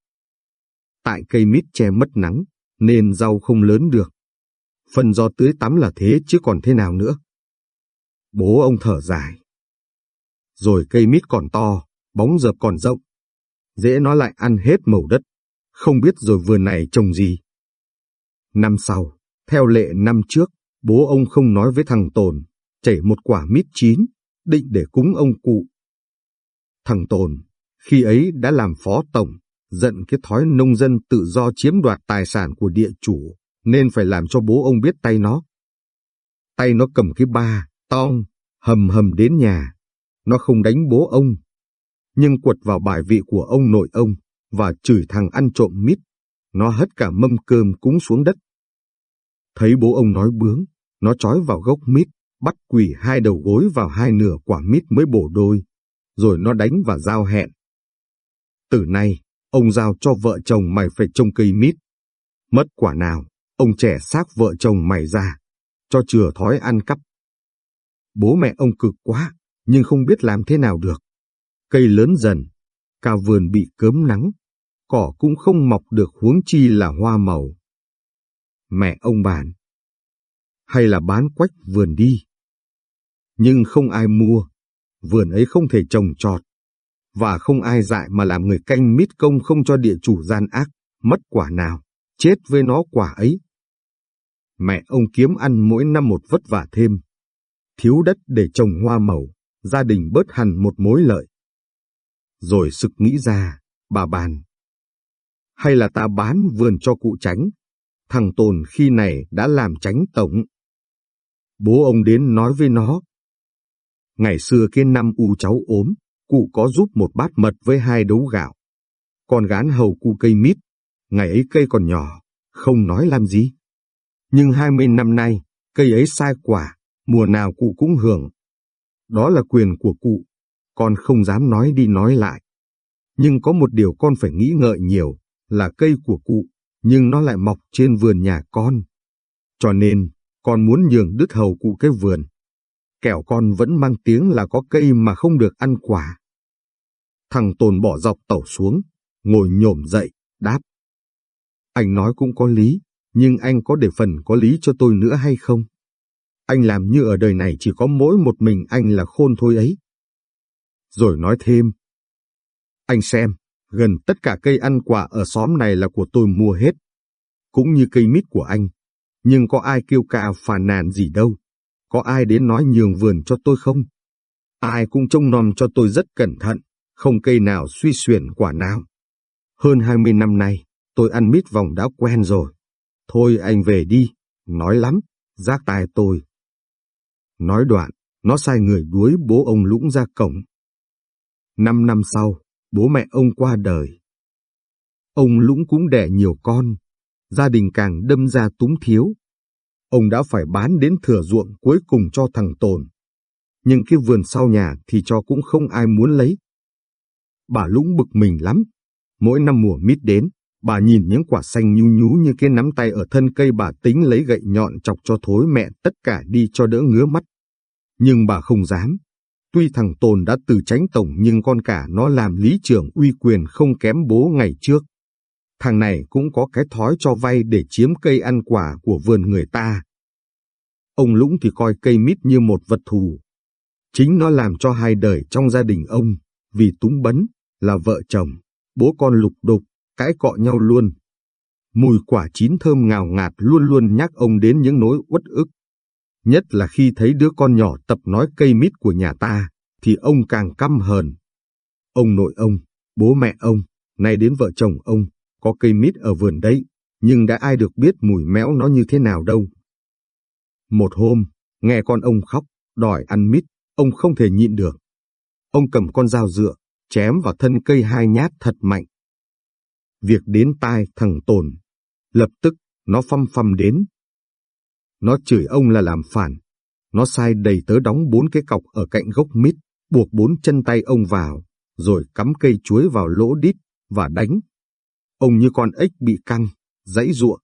Tại cây mít che mất nắng, nên rau không lớn được. Phần do tưới tắm là thế chứ còn thế nào nữa. Bố ông thở dài. Rồi cây mít còn to, bóng dập còn rộng. Dễ nó lại ăn hết màu đất, không biết rồi vườn này trồng gì. Năm sau, theo lệ năm trước, bố ông không nói với thằng Tồn, chảy một quả mít chín, định để cúng ông cụ. Thằng Tồn, khi ấy đã làm phó tổng, giận cái thói nông dân tự do chiếm đoạt tài sản của địa chủ, nên phải làm cho bố ông biết tay nó. Tay nó cầm cái ba, tong, hầm hầm đến nhà. Nó không đánh bố ông, nhưng quật vào bài vị của ông nội ông và chửi thằng ăn trộm mít. Nó hất cả mâm cơm cúng xuống đất. Thấy bố ông nói bướng, nó trói vào gốc mít, bắt quỳ hai đầu gối vào hai nửa quả mít mới bổ đôi, rồi nó đánh và giao hẹn. Từ nay, ông giao cho vợ chồng mày phải trông cây mít. Mất quả nào, ông trẻ xác vợ chồng mày ra, cho chừa thói ăn cắp. Bố mẹ ông cực quá, nhưng không biết làm thế nào được. Cây lớn dần, cả vườn bị cớm nắng, cỏ cũng không mọc được huống chi là hoa màu. Mẹ ông bàn, hay là bán quách vườn đi. Nhưng không ai mua, vườn ấy không thể trồng trọt, và không ai dại mà làm người canh mít công không cho địa chủ gian ác, mất quả nào, chết với nó quả ấy. Mẹ ông kiếm ăn mỗi năm một vất vả thêm thiếu đất để trồng hoa màu, gia đình bớt hẳn một mối lợi. Rồi sực nghĩ ra, bà bàn. Hay là ta bán vườn cho cụ tránh, thằng Tồn khi này đã làm tránh tổng. Bố ông đến nói với nó. Ngày xưa kia năm u cháu ốm, cụ có giúp một bát mật với hai đấu gạo. Còn gán hầu cụ cây mít, ngày ấy cây còn nhỏ, không nói làm gì. Nhưng hai mươi năm nay, cây ấy sai quả, mùa nào cụ cũng hưởng. Đó là quyền của cụ, con không dám nói đi nói lại. Nhưng có một điều con phải nghĩ ngợi nhiều, là cây của cụ, nhưng nó lại mọc trên vườn nhà con. Cho nên, con muốn nhường đứt hầu cụ cái vườn. Kẻo con vẫn mang tiếng là có cây mà không được ăn quả. Thằng Tồn bỏ dọc tẩu xuống, ngồi nhổm dậy, đáp. Anh nói cũng có lý, nhưng anh có để phần có lý cho tôi nữa hay không? Anh làm như ở đời này chỉ có mỗi một mình anh là khôn thôi ấy. Rồi nói thêm. Anh xem, gần tất cả cây ăn quả ở xóm này là của tôi mua hết. Cũng như cây mít của anh. Nhưng có ai kêu ca phàn nàn gì đâu. Có ai đến nói nhường vườn cho tôi không? Ai cũng trông nom cho tôi rất cẩn thận, không cây nào suy xuyển quả nào. Hơn 20 năm nay, tôi ăn mít vòng đã quen rồi. Thôi anh về đi, nói lắm, giác tài tôi. Nói đoạn, nó sai người đuối bố ông Lũng ra cổng. Năm năm sau, bố mẹ ông qua đời. Ông Lũng cũng đẻ nhiều con, gia đình càng đâm ra túng thiếu. Ông đã phải bán đến thừa ruộng cuối cùng cho thằng Tồn. Nhưng cái vườn sau nhà thì cho cũng không ai muốn lấy. Bà Lũng bực mình lắm. Mỗi năm mùa mít đến, bà nhìn những quả xanh nhu nhú như cái nắm tay ở thân cây bà tính lấy gậy nhọn chọc cho thối mẹ tất cả đi cho đỡ ngứa mắt. Nhưng bà không dám, Tuy thằng Tồn đã từ tránh tổng nhưng con cả nó làm lý trưởng uy quyền không kém bố ngày trước. Thằng này cũng có cái thói cho vay để chiếm cây ăn quả của vườn người ta. Ông Lũng thì coi cây mít như một vật thù. Chính nó làm cho hai đời trong gia đình ông, vì túng bấn, là vợ chồng, bố con lục đục, cãi cọ nhau luôn. Mùi quả chín thơm ngào ngạt luôn luôn nhắc ông đến những nỗi uất ức. Nhất là khi thấy đứa con nhỏ tập nói cây mít của nhà ta, thì ông càng căm hờn. Ông nội ông, bố mẹ ông, nay đến vợ chồng ông, có cây mít ở vườn đấy, nhưng đã ai được biết mùi méo nó như thế nào đâu. Một hôm, nghe con ông khóc, đòi ăn mít, ông không thể nhịn được. Ông cầm con dao dựa, chém vào thân cây hai nhát thật mạnh. Việc đến tai thằng Tồn, lập tức nó phăm phăm đến, nó chửi ông là làm phản. Nó sai đầy tớ đóng bốn cái cọc ở cạnh gốc mít, buộc bốn chân tay ông vào, rồi cắm cây chuối vào lỗ đít và đánh. Ông như con ếch bị căng, dãy ruộng.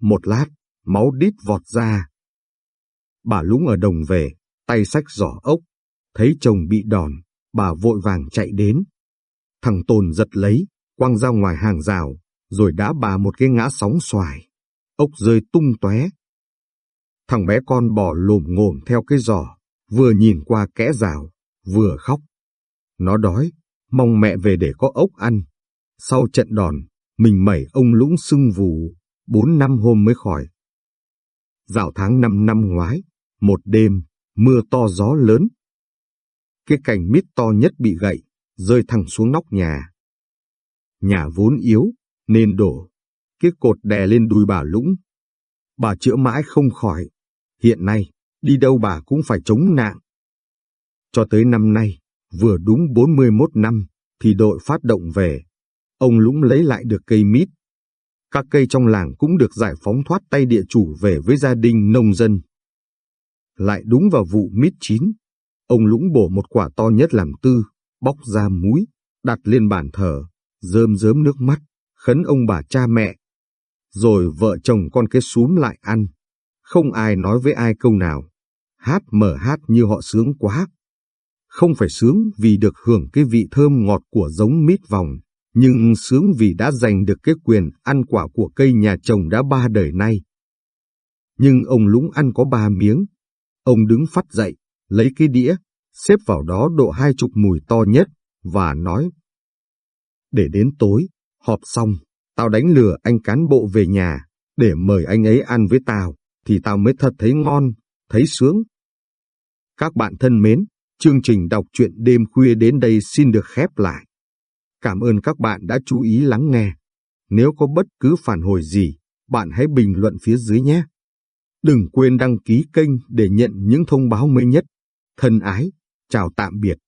Một lát, máu đít vọt ra. Bà lúng ở đồng về, tay sách giỏ ốc. Thấy chồng bị đòn, bà vội vàng chạy đến. Thằng Tồn giật lấy, quăng ra ngoài hàng rào, rồi đã bà một cái ngã sóng xoài. Ốc rơi tung tóe, Thằng bé con bỏ lồm ngồm theo cái giỏ, vừa nhìn qua kẽ rào, vừa khóc. Nó đói, mong mẹ về để có ốc ăn. Sau trận đòn, mình mẩy ông lũng sưng vù, bốn năm hôm mới khỏi. Dạo tháng năm năm ngoái, một đêm, mưa to gió lớn. Cái cành mít to nhất bị gậy, rơi thẳng xuống nóc nhà. Nhà vốn yếu, nên đổ. Cái cột đè lên đùi bà lũng. Bà chữa mãi không khỏi, Hiện nay, đi đâu bà cũng phải chống nạn. Cho tới năm nay, vừa đúng 41 năm, thì đội phát động về. Ông Lũng lấy lại được cây mít. Các cây trong làng cũng được giải phóng thoát tay địa chủ về với gia đình nông dân. Lại đúng vào vụ mít chín, ông Lũng bổ một quả to nhất làm tư, bóc ra múi, đặt lên bàn thờ, rơm rớm nước mắt, khấn ông bà cha mẹ. Rồi vợ chồng con cái súm lại ăn. Không ai nói với ai câu nào. Hát mở hát như họ sướng quá. Không phải sướng vì được hưởng cái vị thơm ngọt của giống mít vòng, nhưng sướng vì đã giành được cái quyền ăn quả của cây nhà chồng đã ba đời nay. Nhưng ông Lũng ăn có ba miếng. Ông đứng phát dậy, lấy cái đĩa, xếp vào đó độ hai chục mùi to nhất, và nói. Để đến tối, họp xong, tao đánh lừa anh cán bộ về nhà, để mời anh ấy ăn với tao thì tao mới thật thấy ngon, thấy sướng. Các bạn thân mến, chương trình đọc truyện đêm khuya đến đây xin được khép lại. Cảm ơn các bạn đã chú ý lắng nghe. Nếu có bất cứ phản hồi gì, bạn hãy bình luận phía dưới nhé. Đừng quên đăng ký kênh để nhận những thông báo mới nhất. Thân ái, chào tạm biệt.